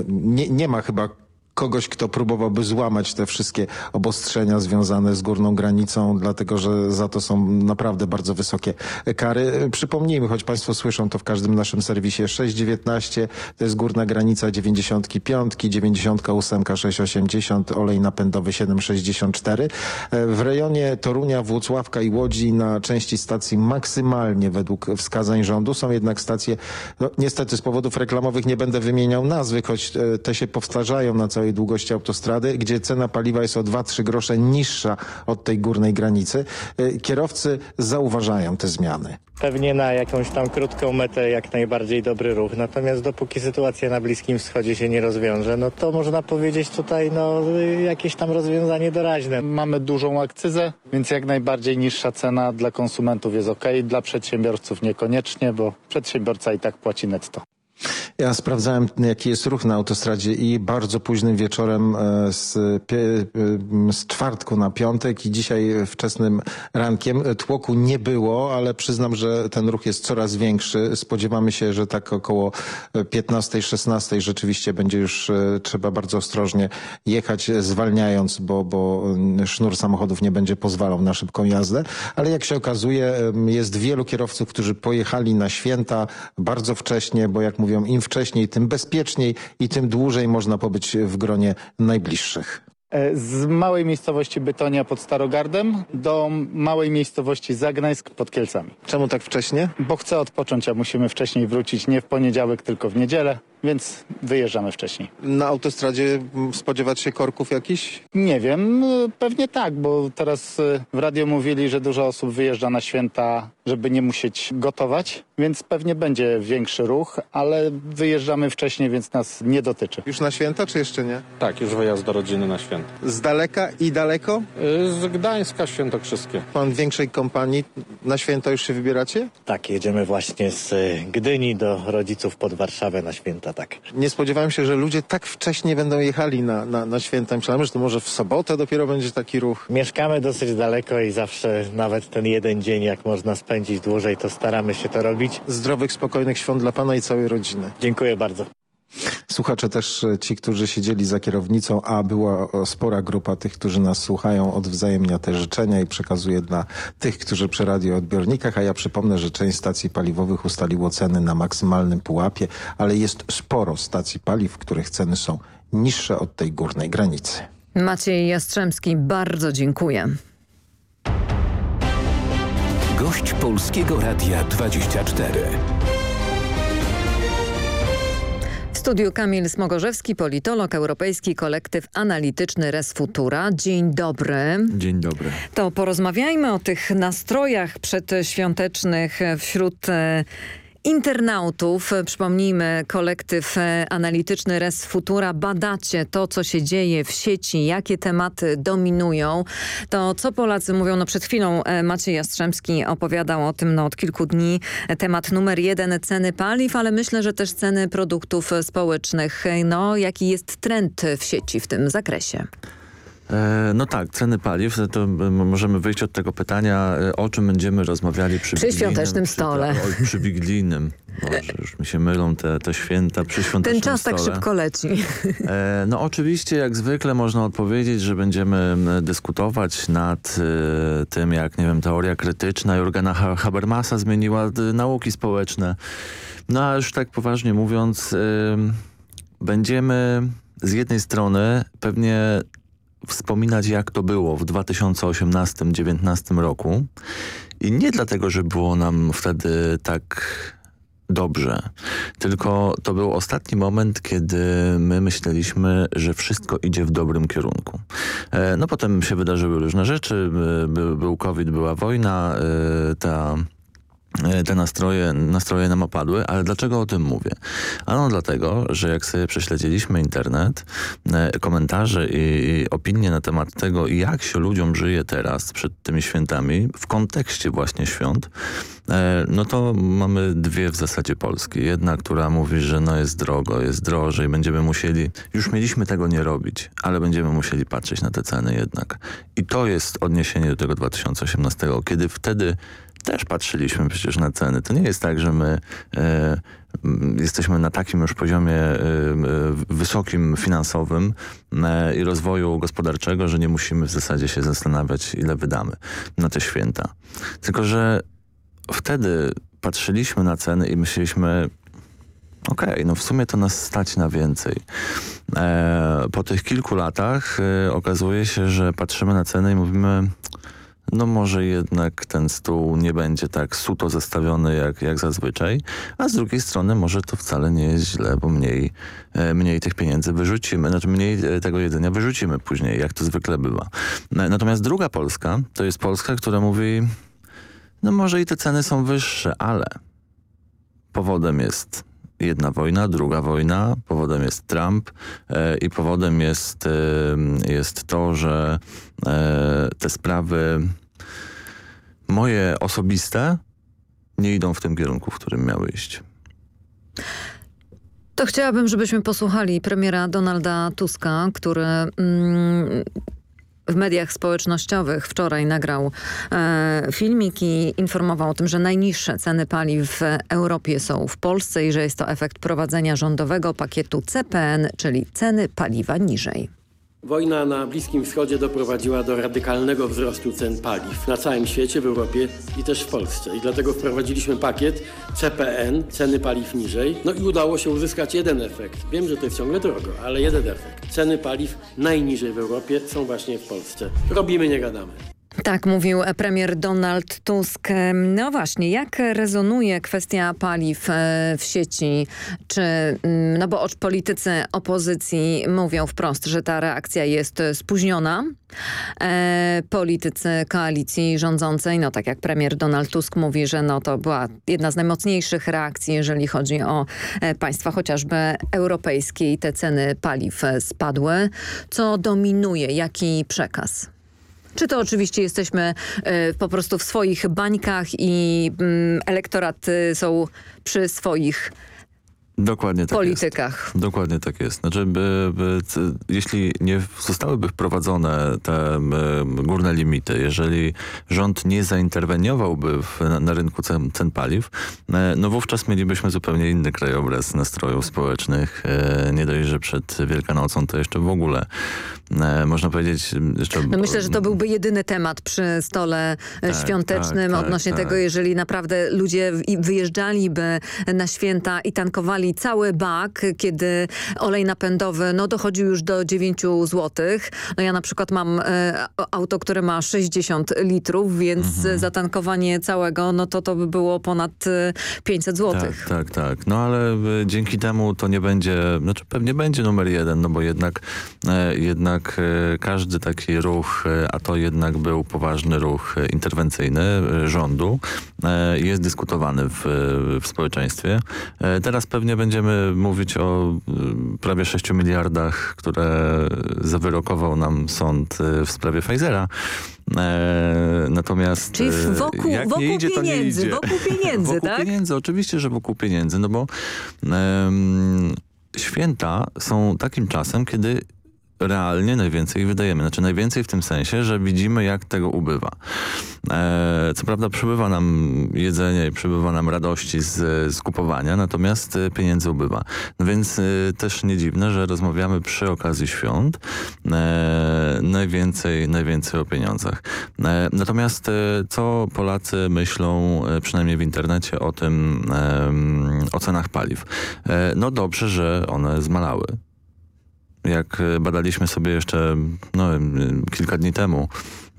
nie, nie ma chyba kogoś, kto próbowałby złamać te wszystkie obostrzenia związane z górną granicą, dlatego że za to są naprawdę bardzo wysokie kary. Przypomnijmy, choć Państwo słyszą to w każdym naszym serwisie, 6,19 to jest górna granica 95, 98, 6,80, olej napędowy 7,64. W rejonie Torunia, Włocławka i Łodzi na części stacji maksymalnie według wskazań rządu są jednak stacje, no, niestety z powodów reklamowych nie będę wymieniał nazwy, choć e, te się powtarzają na całej długości autostrady, gdzie cena paliwa jest o 2-3 grosze niższa od tej górnej granicy. E, kierowcy zauważają te zmiany. Pewnie na jakąś tam krótką metę jak najbardziej dobry ruch. Natomiast dopóki sytuacja na Bliskim Wschodzie się nie rozwiąże, no to można powiedzieć tutaj no jakieś tam rozwiązanie doraźne. Mamy dużą akcyzę, więc jak najbardziej niższa cena dla konsumentów jest ok, dla przedsiębiorców niekoniecznie, bo przedsiębiorca i tak płaci netto. Ja sprawdzałem, jaki jest ruch na autostradzie i bardzo późnym wieczorem e, z, e, z czwartku na piątek i dzisiaj wczesnym rankiem tłoku nie było, ale przyznam, że ten ruch jest coraz większy. Spodziewamy się, że tak około 15-16 rzeczywiście będzie już e, trzeba bardzo ostrożnie jechać, zwalniając, bo, bo sznur samochodów nie będzie pozwalał na szybką jazdę. Ale jak się okazuje, jest wielu kierowców, którzy pojechali na święta bardzo wcześnie, bo jak mówią, im wcześniej, tym bezpieczniej i tym dłużej można pobyć w gronie najbliższych. E, z małej miejscowości Bytonia pod Starogardem do małej miejscowości Zagnańsk pod Kielcami. Czemu tak wcześnie? Bo chcę odpocząć, a musimy wcześniej wrócić nie w poniedziałek, tylko w niedzielę więc wyjeżdżamy wcześniej. Na autostradzie spodziewać się korków jakiś? Nie wiem, pewnie tak, bo teraz y, w radio mówili, że dużo osób wyjeżdża na święta, żeby nie musieć gotować, więc pewnie będzie większy ruch, ale wyjeżdżamy wcześniej, więc nas nie dotyczy. Już na święta, czy jeszcze nie? Tak, już wyjazd do rodziny na święta. Z daleka i daleko? Y, z Gdańska Świętokrzyskie. Pan większej kompanii na święta już się wybieracie? Tak, jedziemy właśnie z y, Gdyni do rodziców pod Warszawę na święta tak. Nie spodziewałem się, że ludzie tak wcześnie będą jechali na, na, na święta. Myślałem, że to może w sobotę dopiero będzie taki ruch. Mieszkamy dosyć daleko i zawsze nawet ten jeden dzień, jak można spędzić dłużej, to staramy się to robić. Zdrowych, spokojnych świąt dla Pana i całej rodziny. Dziękuję bardzo. Słuchacze też e, ci, którzy siedzieli za kierownicą, a była e, spora grupa tych, którzy nas słuchają, odwzajemnia te życzenia i przekazuje dla tych, którzy przy radioodbiornikach, a ja przypomnę, że część stacji paliwowych ustaliło ceny na maksymalnym pułapie, ale jest sporo stacji paliw, których ceny są niższe od tej górnej granicy. Maciej Jastrzębski, bardzo dziękuję. Gość Polskiego Radia 24 studiu Kamil Smogorzewski, politolog, Europejski Kolektyw Analityczny Res Futura. Dzień dobry. Dzień dobry. To porozmawiajmy o tych nastrojach przedświątecznych wśród e, internautów. Przypomnijmy, kolektyw e, analityczny Res Futura. Badacie to, co się dzieje w sieci, jakie tematy dominują. To co Polacy mówią? No przed chwilą e, Maciej Jastrzębski opowiadał o tym no, od kilku dni. Temat numer jeden ceny paliw, ale myślę, że też ceny produktów społecznych. No jaki jest trend w sieci w tym zakresie? E, no tak, ceny paliw, to możemy wyjść od tego pytania, e, o czym będziemy rozmawiali przy, przy świątecznym przy, stole. O, przy wigilijnym. Boże, już mi się mylą te, te święta przy świątecznym Ten czas stole. tak szybko leci. E, no oczywiście, jak zwykle można odpowiedzieć, że będziemy dyskutować nad e, tym, jak, nie wiem, teoria krytyczna Jurgena Habermasa zmieniła e, nauki społeczne. No a już tak poważnie mówiąc, będziemy z jednej strony pewnie wspominać jak to było w 2018-2019 roku. I nie dlatego, że było nam wtedy tak dobrze, tylko to był ostatni moment, kiedy my myśleliśmy, że wszystko idzie w dobrym kierunku. E, no potem się wydarzyły różne rzeczy, był COVID, była wojna, e, ta e, te nastroje, nastroje nam opadły, ale dlaczego o tym mówię? Ano dlatego, że jak sobie prześledziliśmy internet, e, komentarze i, i opinie na temat tego, jak się ludziom żyje teraz przed tymi świętami, w kontekście właśnie świąt, e, no to mamy dwie w zasadzie Polski. Jedna, która mówi, że no jest drogo, jest drożej, będziemy musieli, już mieliśmy tego nie robić, ale będziemy musieli patrzeć na te ceny jednak. I to jest odniesienie do tego 2018, kiedy wtedy też patrzyliśmy przecież na ceny. To nie jest tak, że my e, jesteśmy na takim już poziomie e, wysokim finansowym e, i rozwoju gospodarczego, że nie musimy w zasadzie się zastanawiać, ile wydamy na te święta. Tylko, że wtedy patrzyliśmy na ceny i myśleliśmy, okej, okay, no w sumie to nas stać na więcej. E, po tych kilku latach e, okazuje się, że patrzymy na ceny i mówimy no może jednak ten stół nie będzie tak suto zestawiony jak, jak zazwyczaj, a z drugiej strony może to wcale nie jest źle, bo mniej, e, mniej tych pieniędzy wyrzucimy, znaczy mniej e, tego jedzenia wyrzucimy później, jak to zwykle bywa. E, natomiast druga Polska to jest Polska, która mówi, no może i te ceny są wyższe, ale powodem jest jedna wojna, druga wojna, powodem jest Trump e, i powodem jest, e, jest to, że e, te sprawy moje osobiste nie idą w tym kierunku, w którym miały iść. To chciałabym, żebyśmy posłuchali premiera Donalda Tuska, który mm, w mediach społecznościowych wczoraj nagrał e, filmik i informował o tym, że najniższe ceny paliw w Europie są w Polsce i że jest to efekt prowadzenia rządowego pakietu CPN, czyli ceny paliwa niżej. Wojna na Bliskim Wschodzie doprowadziła do radykalnego wzrostu cen paliw na całym świecie, w Europie i też w Polsce. I dlatego wprowadziliśmy pakiet CPN, ceny paliw niżej. No i udało się uzyskać jeden efekt. Wiem, że to jest ciągle drogo, ale jeden efekt. Ceny paliw najniżej w Europie są właśnie w Polsce. Robimy, nie gadamy. Tak mówił premier Donald Tusk. No właśnie, jak rezonuje kwestia paliw e, w sieci? Czy, mm, no bo politycy opozycji mówią wprost, że ta reakcja jest spóźniona. E, politycy koalicji rządzącej, no tak jak premier Donald Tusk mówi, że no to była jedna z najmocniejszych reakcji, jeżeli chodzi o e, państwa chociażby europejskie i te ceny paliw spadły. Co dominuje? Jaki przekaz? Czy to oczywiście jesteśmy y, po prostu w swoich bańkach i y, elektoraty są przy swoich Dokładnie tak politykach. Jest. Dokładnie tak jest. Znaczy, by, by, jeśli nie zostałyby wprowadzone te górne limity, jeżeli rząd nie zainterweniowałby w, na, na, rynku cen, cen, paliw, e, no wówczas mielibyśmy zupełnie inny krajobraz nastrojów społecznych. E, nie dość, że przed Wielkanocą to jeszcze w ogóle e, można powiedzieć... Jeszcze, no myślę, że to byłby jedyny temat przy stole tak, świątecznym tak, odnośnie tak, tego, jeżeli naprawdę ludzie wyjeżdżaliby na święta i tankowali cały bak, kiedy olej napędowy no, dochodził już do 9 zł. No ja na przykład mam e, auto, które ma 60 litrów, więc mhm. zatankowanie całego, no to to by było ponad 500 zł. Tak, tak, tak. No ale e, dzięki temu to nie będzie, znaczy pewnie będzie numer jeden, no bo jednak, e, jednak e, każdy taki ruch, e, a to jednak był poważny ruch interwencyjny rządu, e, jest dyskutowany w, w społeczeństwie. teraz pewnie będziemy mówić o y, prawie 6 miliardach, które zawyrokował nam sąd y, w sprawie Pfizera. E, natomiast Czyli y, wokół, jak wokół nie idzie, pieniędzy, to nie idzie. wokół pieniędzy, wokół tak? pieniędzy, oczywiście, że wokół pieniędzy, no bo święta są takim czasem, kiedy realnie najwięcej wydajemy. Znaczy najwięcej w tym sensie, że widzimy jak tego ubywa. E, co prawda przybywa nam jedzenia i przybywa nam radości z, z kupowania, natomiast e, pieniędzy ubywa. No więc e, też nie dziwne, że rozmawiamy przy okazji świąt e, najwięcej, najwięcej o pieniądzach. E, natomiast e, co Polacy myślą, przynajmniej w internecie, o tym, o cenach paliw? no dobrze, że one zmalały jak badaliśmy sobie jeszcze no, kilka dni temu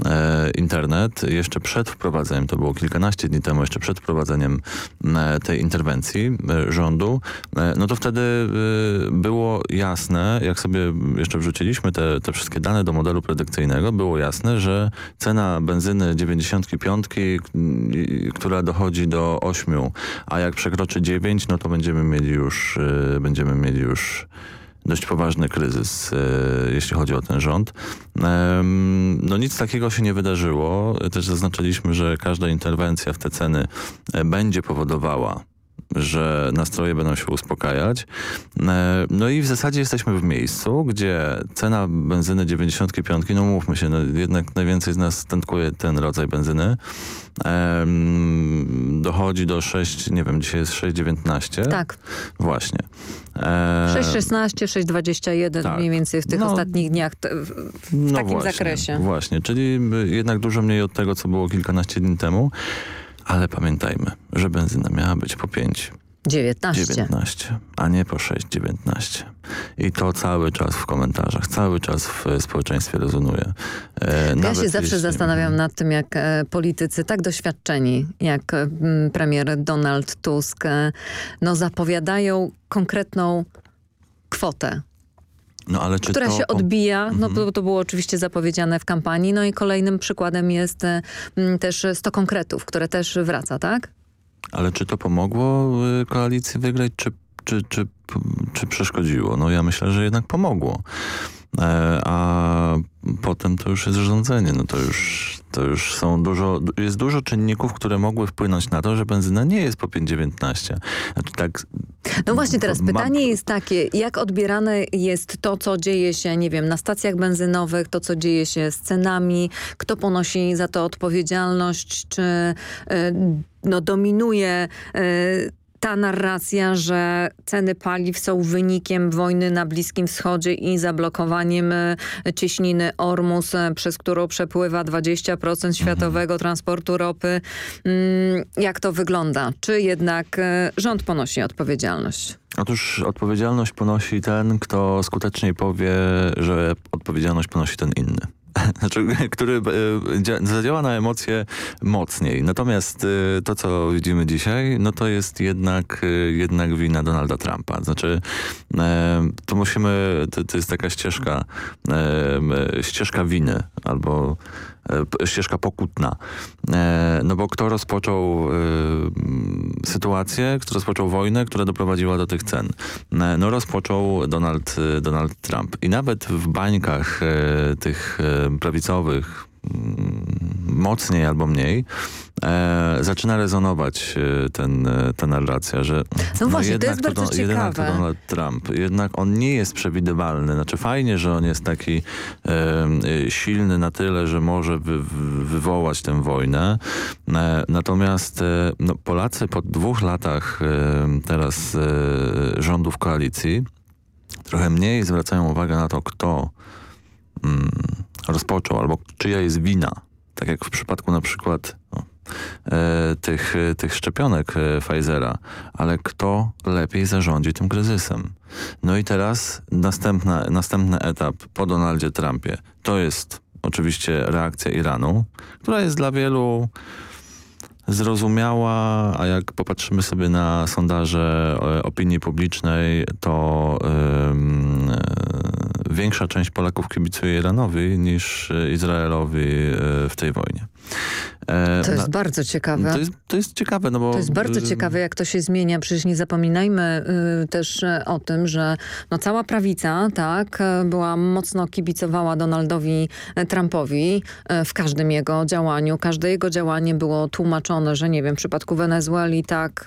e, internet, jeszcze przed wprowadzeniem, to było kilkanaście dni temu, jeszcze przed wprowadzeniem e, tej interwencji e, rządu, e, no to wtedy e, było jasne, jak sobie jeszcze wrzuciliśmy te, te wszystkie dane do modelu predykcyjnego, było jasne, że cena benzyny 95, która dochodzi do 8, a jak przekroczy 9, no to będziemy mieli już, e, będziemy mieli już dość poważny kryzys, e, jeśli chodzi o ten rząd. No nic takiego się nie wydarzyło. Też zaznaczyliśmy, że każda interwencja w te ceny e, będzie powodowała że nastroje będą się uspokajać. E, no i w zasadzie jesteśmy w miejscu, gdzie cena benzyny 95, no mówmy się, no jednak najwięcej z nas tętkuje ten rodzaj benzyny, dochodzi do 6, nie wiem, dzisiaj jest 6,19. Tak. Właśnie. 6,16, 6,21 tak. mniej więcej w tych no, ostatnich dniach w, w no takim właśnie, zakresie. Właśnie, czyli jednak dużo mniej od tego, co było kilkanaście dni temu. Ale pamiętajmy, że benzyna miała być po 5. 19. 19, a nie po 6,19. I to cały czas w komentarzach, cały czas w społeczeństwie rezonuje. E, ja się zawsze jeśli... zastanawiam nad tym, jak e, politycy tak doświadczeni, jak m, premier Donald Tusk, e, no zapowiadają konkretną kwotę no, ale czy która to... się odbija, no mhm. to, to było oczywiście zapowiedziane w kampanii, no i kolejnym przykładem jest m, też 100 konkretów, które też wraca, tak? Ale czy to pomogło y, koalicji wygrać, czy, czy, czy, czy przeszkodziło? No ja myślę, że jednak pomogło. E, a potem to już jest rządzenie. No to już, to już są dużo, jest dużo czynników, które mogły wpłynąć na to, że benzyna nie jest po 5,19. Znaczy tak... No właśnie teraz pytanie jest takie, jak odbierane jest to, co dzieje się, nie wiem, na stacjach benzynowych, to, co dzieje się z cenami, kto ponosi za to odpowiedzialność, czy y, no, dominuje y, ta narracja, że ceny paliw są wynikiem wojny na Bliskim Wschodzie i zablokowaniem e, cieśniny Ormus, e, przez którą przepływa 20% światowego transportu ropy. Mm, jak to wygląda? Czy jednak e, rząd ponosi odpowiedzialność? Otóż odpowiedzialność ponosi ten, kto skuteczniej powie, że odpowiedzialność ponosi ten inny. znaczy, który e, zadziała na emocje mocniej. Natomiast e, to, co widzimy dzisiaj, no to jest jednak, e, jednak wina Donalda Trumpa. Znaczy, to musimy, to, to jest taka ścieżka, ścieżka winy albo ścieżka pokutna. E, no bo kto rozpoczął e, sytuację, kto rozpoczął wojnę, która doprowadziła do tych cen? No rozpoczął Donald, Donald Trump. I nawet w bańkach tych prawicowych, mocniej albo mniej, e, zaczyna rezonować e, ten, e, ta narracja, że no, właśnie, to jest bardzo to, ciekawe. Jednak to Donald Trump, jednak on nie jest przewidywalny. Znaczy fajnie, że on jest taki e, silny na tyle, że może wy, wywołać tę wojnę. E, natomiast e, no, Polacy po dwóch latach teraz rządów koalicji trochę mniej zwracają uwagę na to, kto mm, rozpoczął albo czyja jest wina. Tak jak w przypadku na przykład no, e, tych, tych szczepionek e, Pfizera, ale kto lepiej zarządzi tym kryzysem. No i teraz następna, następny etap po Donaldzie Trumpie to jest oczywiście reakcja Iranu, która jest dla wielu zrozumiała, a jak popatrzymy sobie na sondaże opinii publicznej, to większa część Polaków kibicuje Iranowi niż Izraelowi e, w tej wojnie. E, to jest na, bardzo ciekawe. To jest, to jest ciekawe, no bo... To jest bardzo ciekawe, jak to się zmienia. Przecież nie zapominajmy y, też e, o tym, że no, cała prawica tak, e, była mocno kibicowała Donaldowi Trumpowi w każdym jego działaniu. Każde jego działanie było tłumaczone, że nie wiem, w przypadku Wenezueli tak,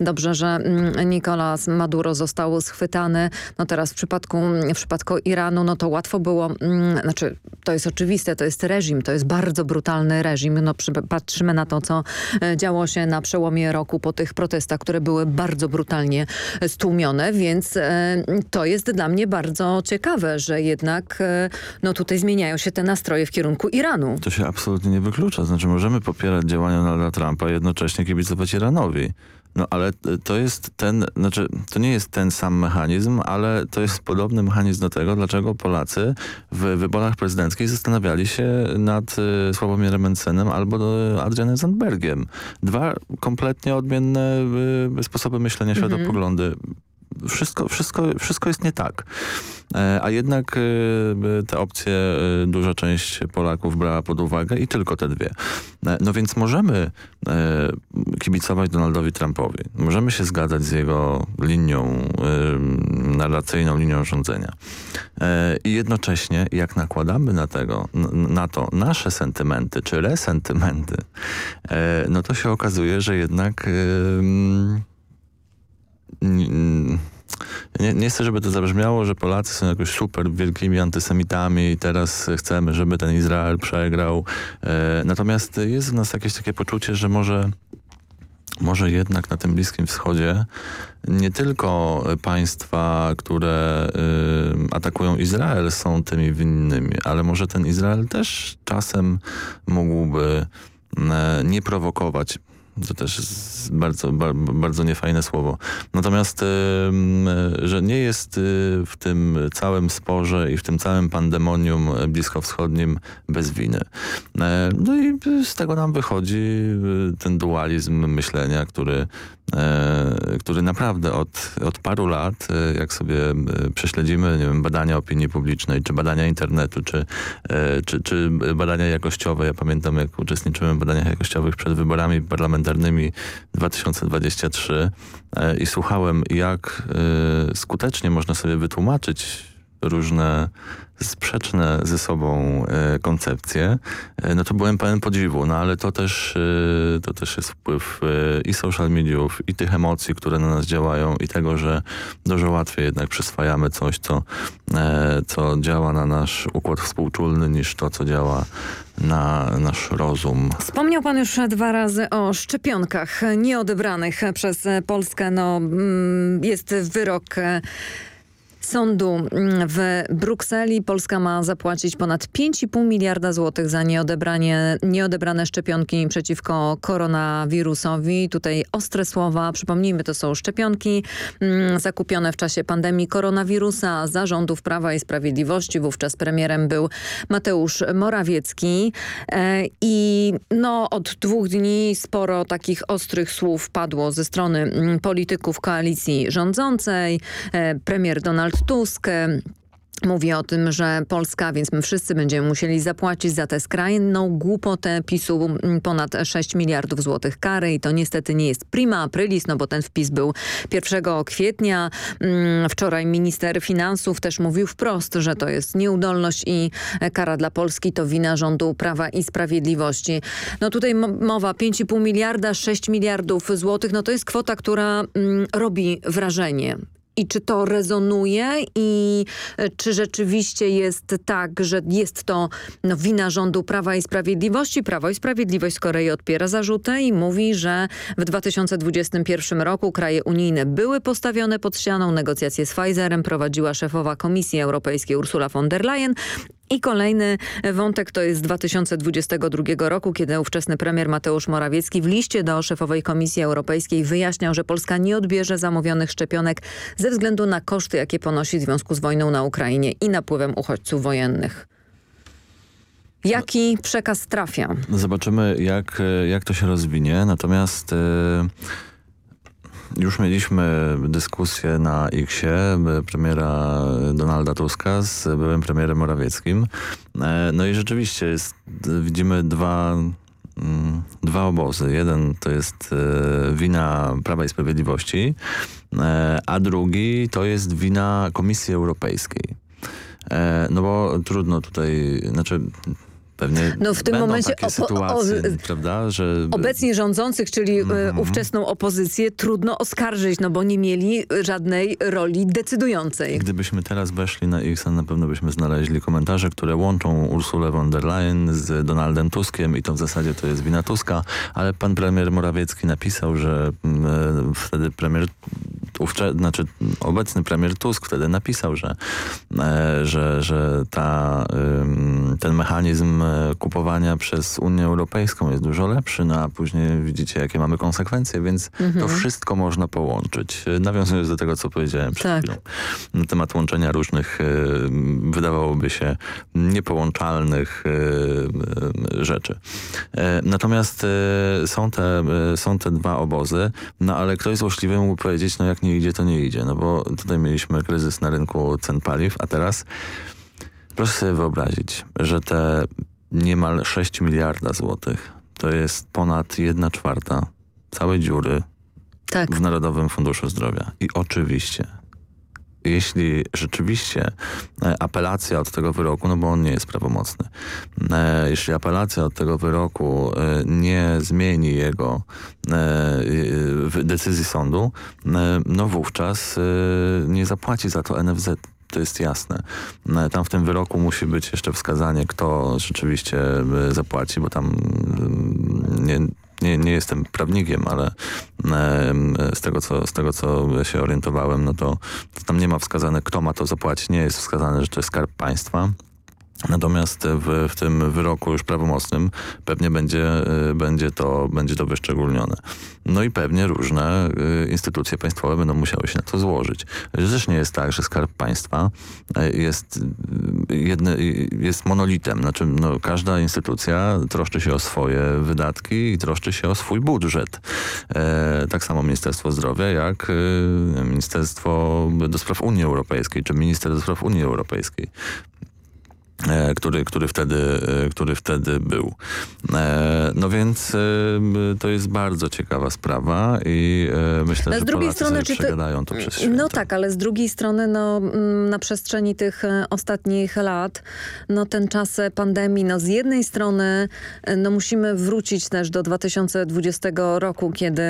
dobrze, że mm, Nicolas Maduro został schwytany. No teraz w przypadku, w przypadku Iranu, no to łatwo było, mm, znaczy to jest oczywiste, to jest reżim, to jest bardzo brutalny reżim. No patrzymy na to, co e, działo się na przełomie roku po tych protestach, które były bardzo brutalnie stłumione, więc e, to jest dla mnie bardzo ciekawe, że jednak e, no tutaj zmieniają się te nastroje w kierunku Iranu. To się absolutnie nie wyklucza. Znaczy możemy popierać działania Donalda Trumpa jednocześnie kibicować Iranowi. No ale to jest ten, znaczy to nie jest ten sam mechanizm, ale to jest podobny mechanizm do tego, dlaczego Polacy w wyborach prezydenckich zastanawiali się nad y, Sławomirem Mencenem albo Adrianem Zandbergiem. Dwa kompletnie odmienne y, sposoby myślenia, światopoglądy wszystko, wszystko, wszystko jest nie tak. E, a jednak e, te opcje e, duża część Polaków brała pod uwagę i tylko te dwie. No więc możemy kibicować Donaldowi Trumpowi. Możemy się zgadzać z jego linią narracyjną, linią rządzenia. I jednocześnie jak nakładamy na, tego, na to nasze sentymenty, czy resentymenty, no to się okazuje, że jednak nie, nie chcę, żeby to zabrzmiało, że Polacy są jakoś super wielkimi antysemitami i teraz chcemy, żeby ten Izrael przegrał. E, natomiast jest w nas jakieś takie poczucie, że może może jednak na tym Bliskim Wschodzie nie tylko państwa, które y, atakują Izrael są tymi winnymi, ale może ten Izrael też czasem mógłby y, nie prowokować to też jest bardzo, bardzo niefajne słowo. Natomiast, że nie jest y, w tym całym sporze i w tym całym pandemonium bliskowschodnim bez winy. E, no i z tego nam wychodzi y, ten dualizm myślenia, który który naprawdę od, od paru lat, e, jak sobie e, prześledzimy nie wiem, badania opinii publicznej, czy badania internetu, czy, czy, czy badania jakościowe. Ja pamiętam, jak uczestniczyłem w badaniach jakościowych przed wyborami parlamentarnymi 2023 i słuchałem, jak skutecznie można sobie wytłumaczyć różne sprzeczne ze sobą e, koncepcje, e, no to byłem pełen podziwu, no ale to też, e, to też jest wpływ i social mediów, i tych emocji, które na nas działają i tego, że dużo łatwiej jednak przyswajamy coś, co, co działa na nasz układ współczulny niż to, co działa na nasz rozum. Wspomniał pan już dwa razy o szczepionkach nieodebranych przez Polskę. No, mm, jest wyrok sądu mm, w Brukseli Polska ma zapłacić ponad 5,5 miliarda złotych za nieodebranie, nieodebrane szczepionki przeciwko koronawirusowi. Tutaj ostre słowa. Przypomnijmy, to są szczepionki mm, zakupione w czasie pandemii koronawirusa zarządów Prawa i Sprawiedliwości. Wówczas premierem był Mateusz Morawiecki. E, I no, od dwóch dni sporo takich ostrych słów padło ze strony mm, polityków koalicji rządzącej. E, premier Donald Tusk Mówi o tym, że Polska, więc my wszyscy będziemy musieli zapłacić za tę skrajną głupotę PiSu ponad 6 miliardów złotych kary i to niestety nie jest prima aprilis, no bo ten wpis był 1 kwietnia. Mm, wczoraj minister finansów też mówił wprost, że to jest nieudolność i kara dla Polski to wina rządu Prawa i Sprawiedliwości. No tutaj mowa 5,5 miliarda, 6 miliardów złotych, no to jest kwota, która mm, robi wrażenie i czy to rezonuje i e, czy rzeczywiście jest tak, że jest to no, wina rządu Prawa i Sprawiedliwości. Prawo i Sprawiedliwość z kolei odpiera zarzuty i mówi, że w 2021 roku kraje unijne były postawione pod ścianą. Negocjacje z Pfizerem prowadziła szefowa Komisji Europejskiej Ursula von der Leyen, i kolejny wątek to jest z 2022 roku, kiedy ówczesny premier Mateusz Morawiecki w liście do szefowej Komisji Europejskiej wyjaśniał, że Polska nie odbierze zamówionych szczepionek ze względu na koszty, jakie ponosi w związku z wojną na Ukrainie i napływem uchodźców wojennych. Jaki przekaz trafia? Zobaczymy, jak, jak to się rozwinie. Natomiast... Yy już mieliśmy dyskusję na X-ie premiera Donalda Tuska z byłym premierem Morawieckim. E, no i rzeczywiście jest, widzimy dwa mm, dwa obozy. Jeden to jest e, wina Prawa i Sprawiedliwości, e, a drugi to jest wina Komisji Europejskiej. No bo trudno tutaj, znaczy Pewnie no w tym momencie takie sytuacje, prawda, że... Obecnie rządzących, czyli mm ówczesną opozycję trudno oskarżyć, no bo nie mieli żadnej roli decydującej. Gdybyśmy teraz weszli na X, na pewno byśmy znaleźli komentarze, które łączą Ursulę von der Leyen z Donaldem Tuskiem i to w zasadzie to jest wina Tuska, ale pan premier Morawiecki napisał, że mm, e, wtedy premier ówcze, znaczy obecny premier Tusk wtedy napisał, że, e, że, że ta, ten mechanizm kupowania przez Unię Europejską jest dużo lepszy, no a później widzicie, jakie mamy konsekwencje, więc mhm. to wszystko można połączyć. Nawiązując do tego, co powiedziałem przed tak. chwilą. Na temat łączenia różnych, wydawałoby się, niepołączalnych rzeczy. Natomiast są te, są te dwa obozy, no ale ktoś złośliwy mógł powiedzieć, no jak nie idzie, to nie idzie. No bo tutaj mieliśmy kryzys na rynku cen paliw, a teraz proszę sobie wyobrazić, że te niemal 6 miliarda złotych to jest ponad 1 czwarta całej dziury tak. w Narodowym Funduszu Zdrowia. I oczywiście jeśli rzeczywiście e, apelacja od tego wyroku, no bo on nie jest prawomocny, e, jeśli apelacja od tego wyroku e, nie zmieni jego decyzji sądu, no wówczas nie zapłaci za to NFZ to jest jasne. Tam w tym wyroku musi być jeszcze wskazanie, kto rzeczywiście zapłaci, bo tam mm, nie, nie, nie jestem prawnikiem, ale z tego, co, z tego, co się orientowałem, no to, to tam nie ma wskazane, kto ma to zapłacić. Nie jest wskazane, że to jest skarb państwa. Natomiast w, w tym wyroku już prawomocnym pewnie będzie, y, będzie, to, będzie to wyszczególnione. No i pewnie różne y, instytucje państwowe będą musiały się na to złożyć. Też nie jest tak, że Skarb Państwa y, jest, jedne, jest monolitem. Znaczy no, każda instytucja troszczy się o swoje wydatki i troszczy się o swój budżet. E, tak samo Ministerstwo Zdrowia, jak Ministerstwo do Spraw Unii Europejskiej, czy Minister do Spraw Unii Europejskiej. E, który, który, wtedy, e, który wtedy był. E, no więc to jest bardzo ciekawa sprawa i myślę, że z drugiej Polacy strony, czy przegadają to przez święto. No tak, ale z drugiej strony no, na przestrzeni tych ostatnich lat no, ten czas pandemii, no z jednej strony no, musimy wrócić też do 2020 roku, kiedy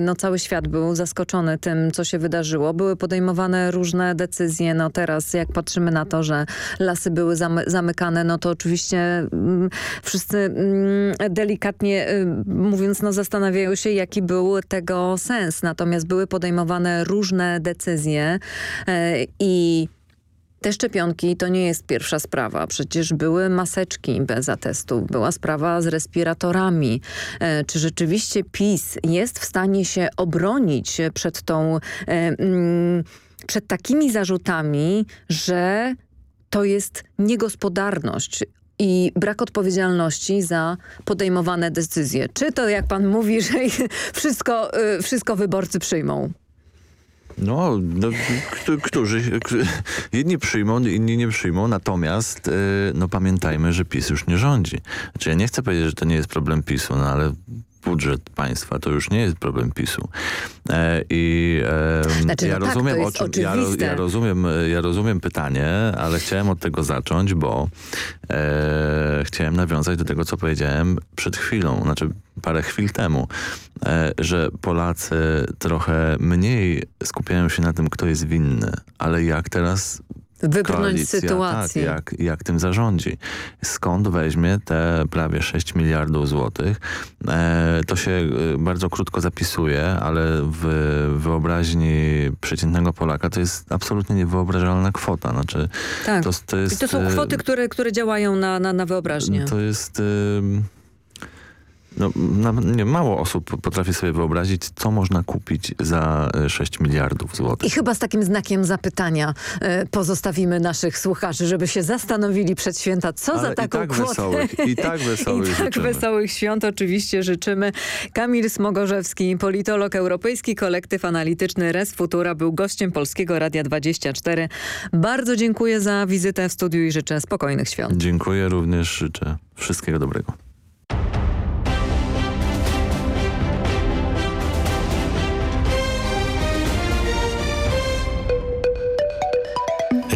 no, cały świat był zaskoczony tym, co się wydarzyło. Były podejmowane różne decyzje. No teraz jak patrzymy na to, że lasy były zamykane, zamykane, no to oczywiście mm, wszyscy mm, delikatnie y, mówiąc, no zastanawiają się, jaki był tego sens. Natomiast były podejmowane różne decyzje e, i te szczepionki to nie jest pierwsza sprawa. Przecież były maseczki bez atestów, była sprawa z respiratorami. E, czy rzeczywiście PiS jest w stanie się obronić przed tą... E, mm, przed takimi zarzutami, że to jest niegospodarność i brak odpowiedzialności za podejmowane decyzje. Czy to, jak pan mówi, że wszystko, y, wszystko wyborcy przyjmą? No, no którzy, jedni przyjmą, inni nie przyjmą, natomiast y, no pamiętajmy, że PiS już nie rządzi. Znaczy ja nie chcę powiedzieć, że to nie jest problem PiSu, no ale budżet państwa. To już nie jest problem PiSu. E, I e, znaczy, ja, no tak, rozumiem, o czym, ja, ja, rozumiem, ja rozumiem pytanie, ale chciałem od tego zacząć, bo e, chciałem nawiązać do tego, co powiedziałem przed chwilą, znaczy parę chwil temu, e, że Polacy trochę mniej skupiają się na tym, kto jest winny, ale jak teraz wybrnąć z sytuacji. Tak, jak, jak tym zarządzi. Skąd weźmie te prawie 6 miliardów złotych? E, to się e, bardzo krótko zapisuje, ale w wyobraźni przeciętnego Polaka to jest absolutnie niewyobrażalna kwota. Znaczy, tak. To, to, jest, I to są e, kwoty, które, które działają na, na, na wyobraźnię. To jest... Y no, nie, mało osób potrafi sobie wyobrazić, co można kupić za 6 e, miliardów złotych. I chyba z takim znakiem zapytania y, pozostawimy naszych słuchaczy, żeby się zastanowili przed święta, co Ale za taką i tak kwotę. Wesołych, I tak wesołych I tak życzymy. wesołych świąt oczywiście życzymy. Kamil Smogorzewski, politolog europejski, kolektyw analityczny Res Futura był gościem Polskiego Radia 24. Bardzo dziękuję za wizytę w studiu i życzę spokojnych świąt. Dziękuję również, życzę wszystkiego dobrego.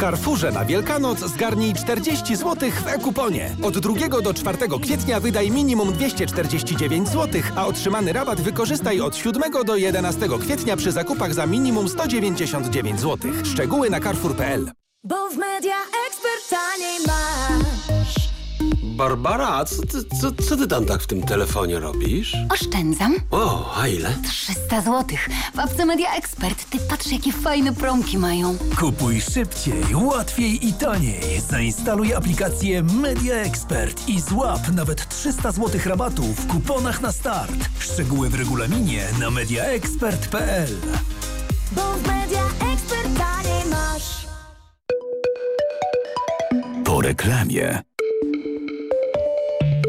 W Carrefourze na Wielkanoc zgarnij 40 zł w e-kuponie. Od 2 do 4 kwietnia wydaj minimum 249 zł, a otrzymany rabat wykorzystaj od 7 do 11 kwietnia przy zakupach za minimum 199 zł. Szczegóły na carrefour.pl Bo w Media taniej. Barbara, co ty, co, co ty tam tak w tym telefonie robisz? Oszczędzam. O, a ile? 300 zł. W apce Media Expert. Ty patrz, jakie fajne promki mają. Kupuj szybciej, łatwiej i taniej. Zainstaluj aplikację Media Expert i złap nawet 300 zł rabatu w kuponach na start. Szczegóły w regulaminie na mediaexpert.pl Bo w Media Expert taniej masz. Po reklamie.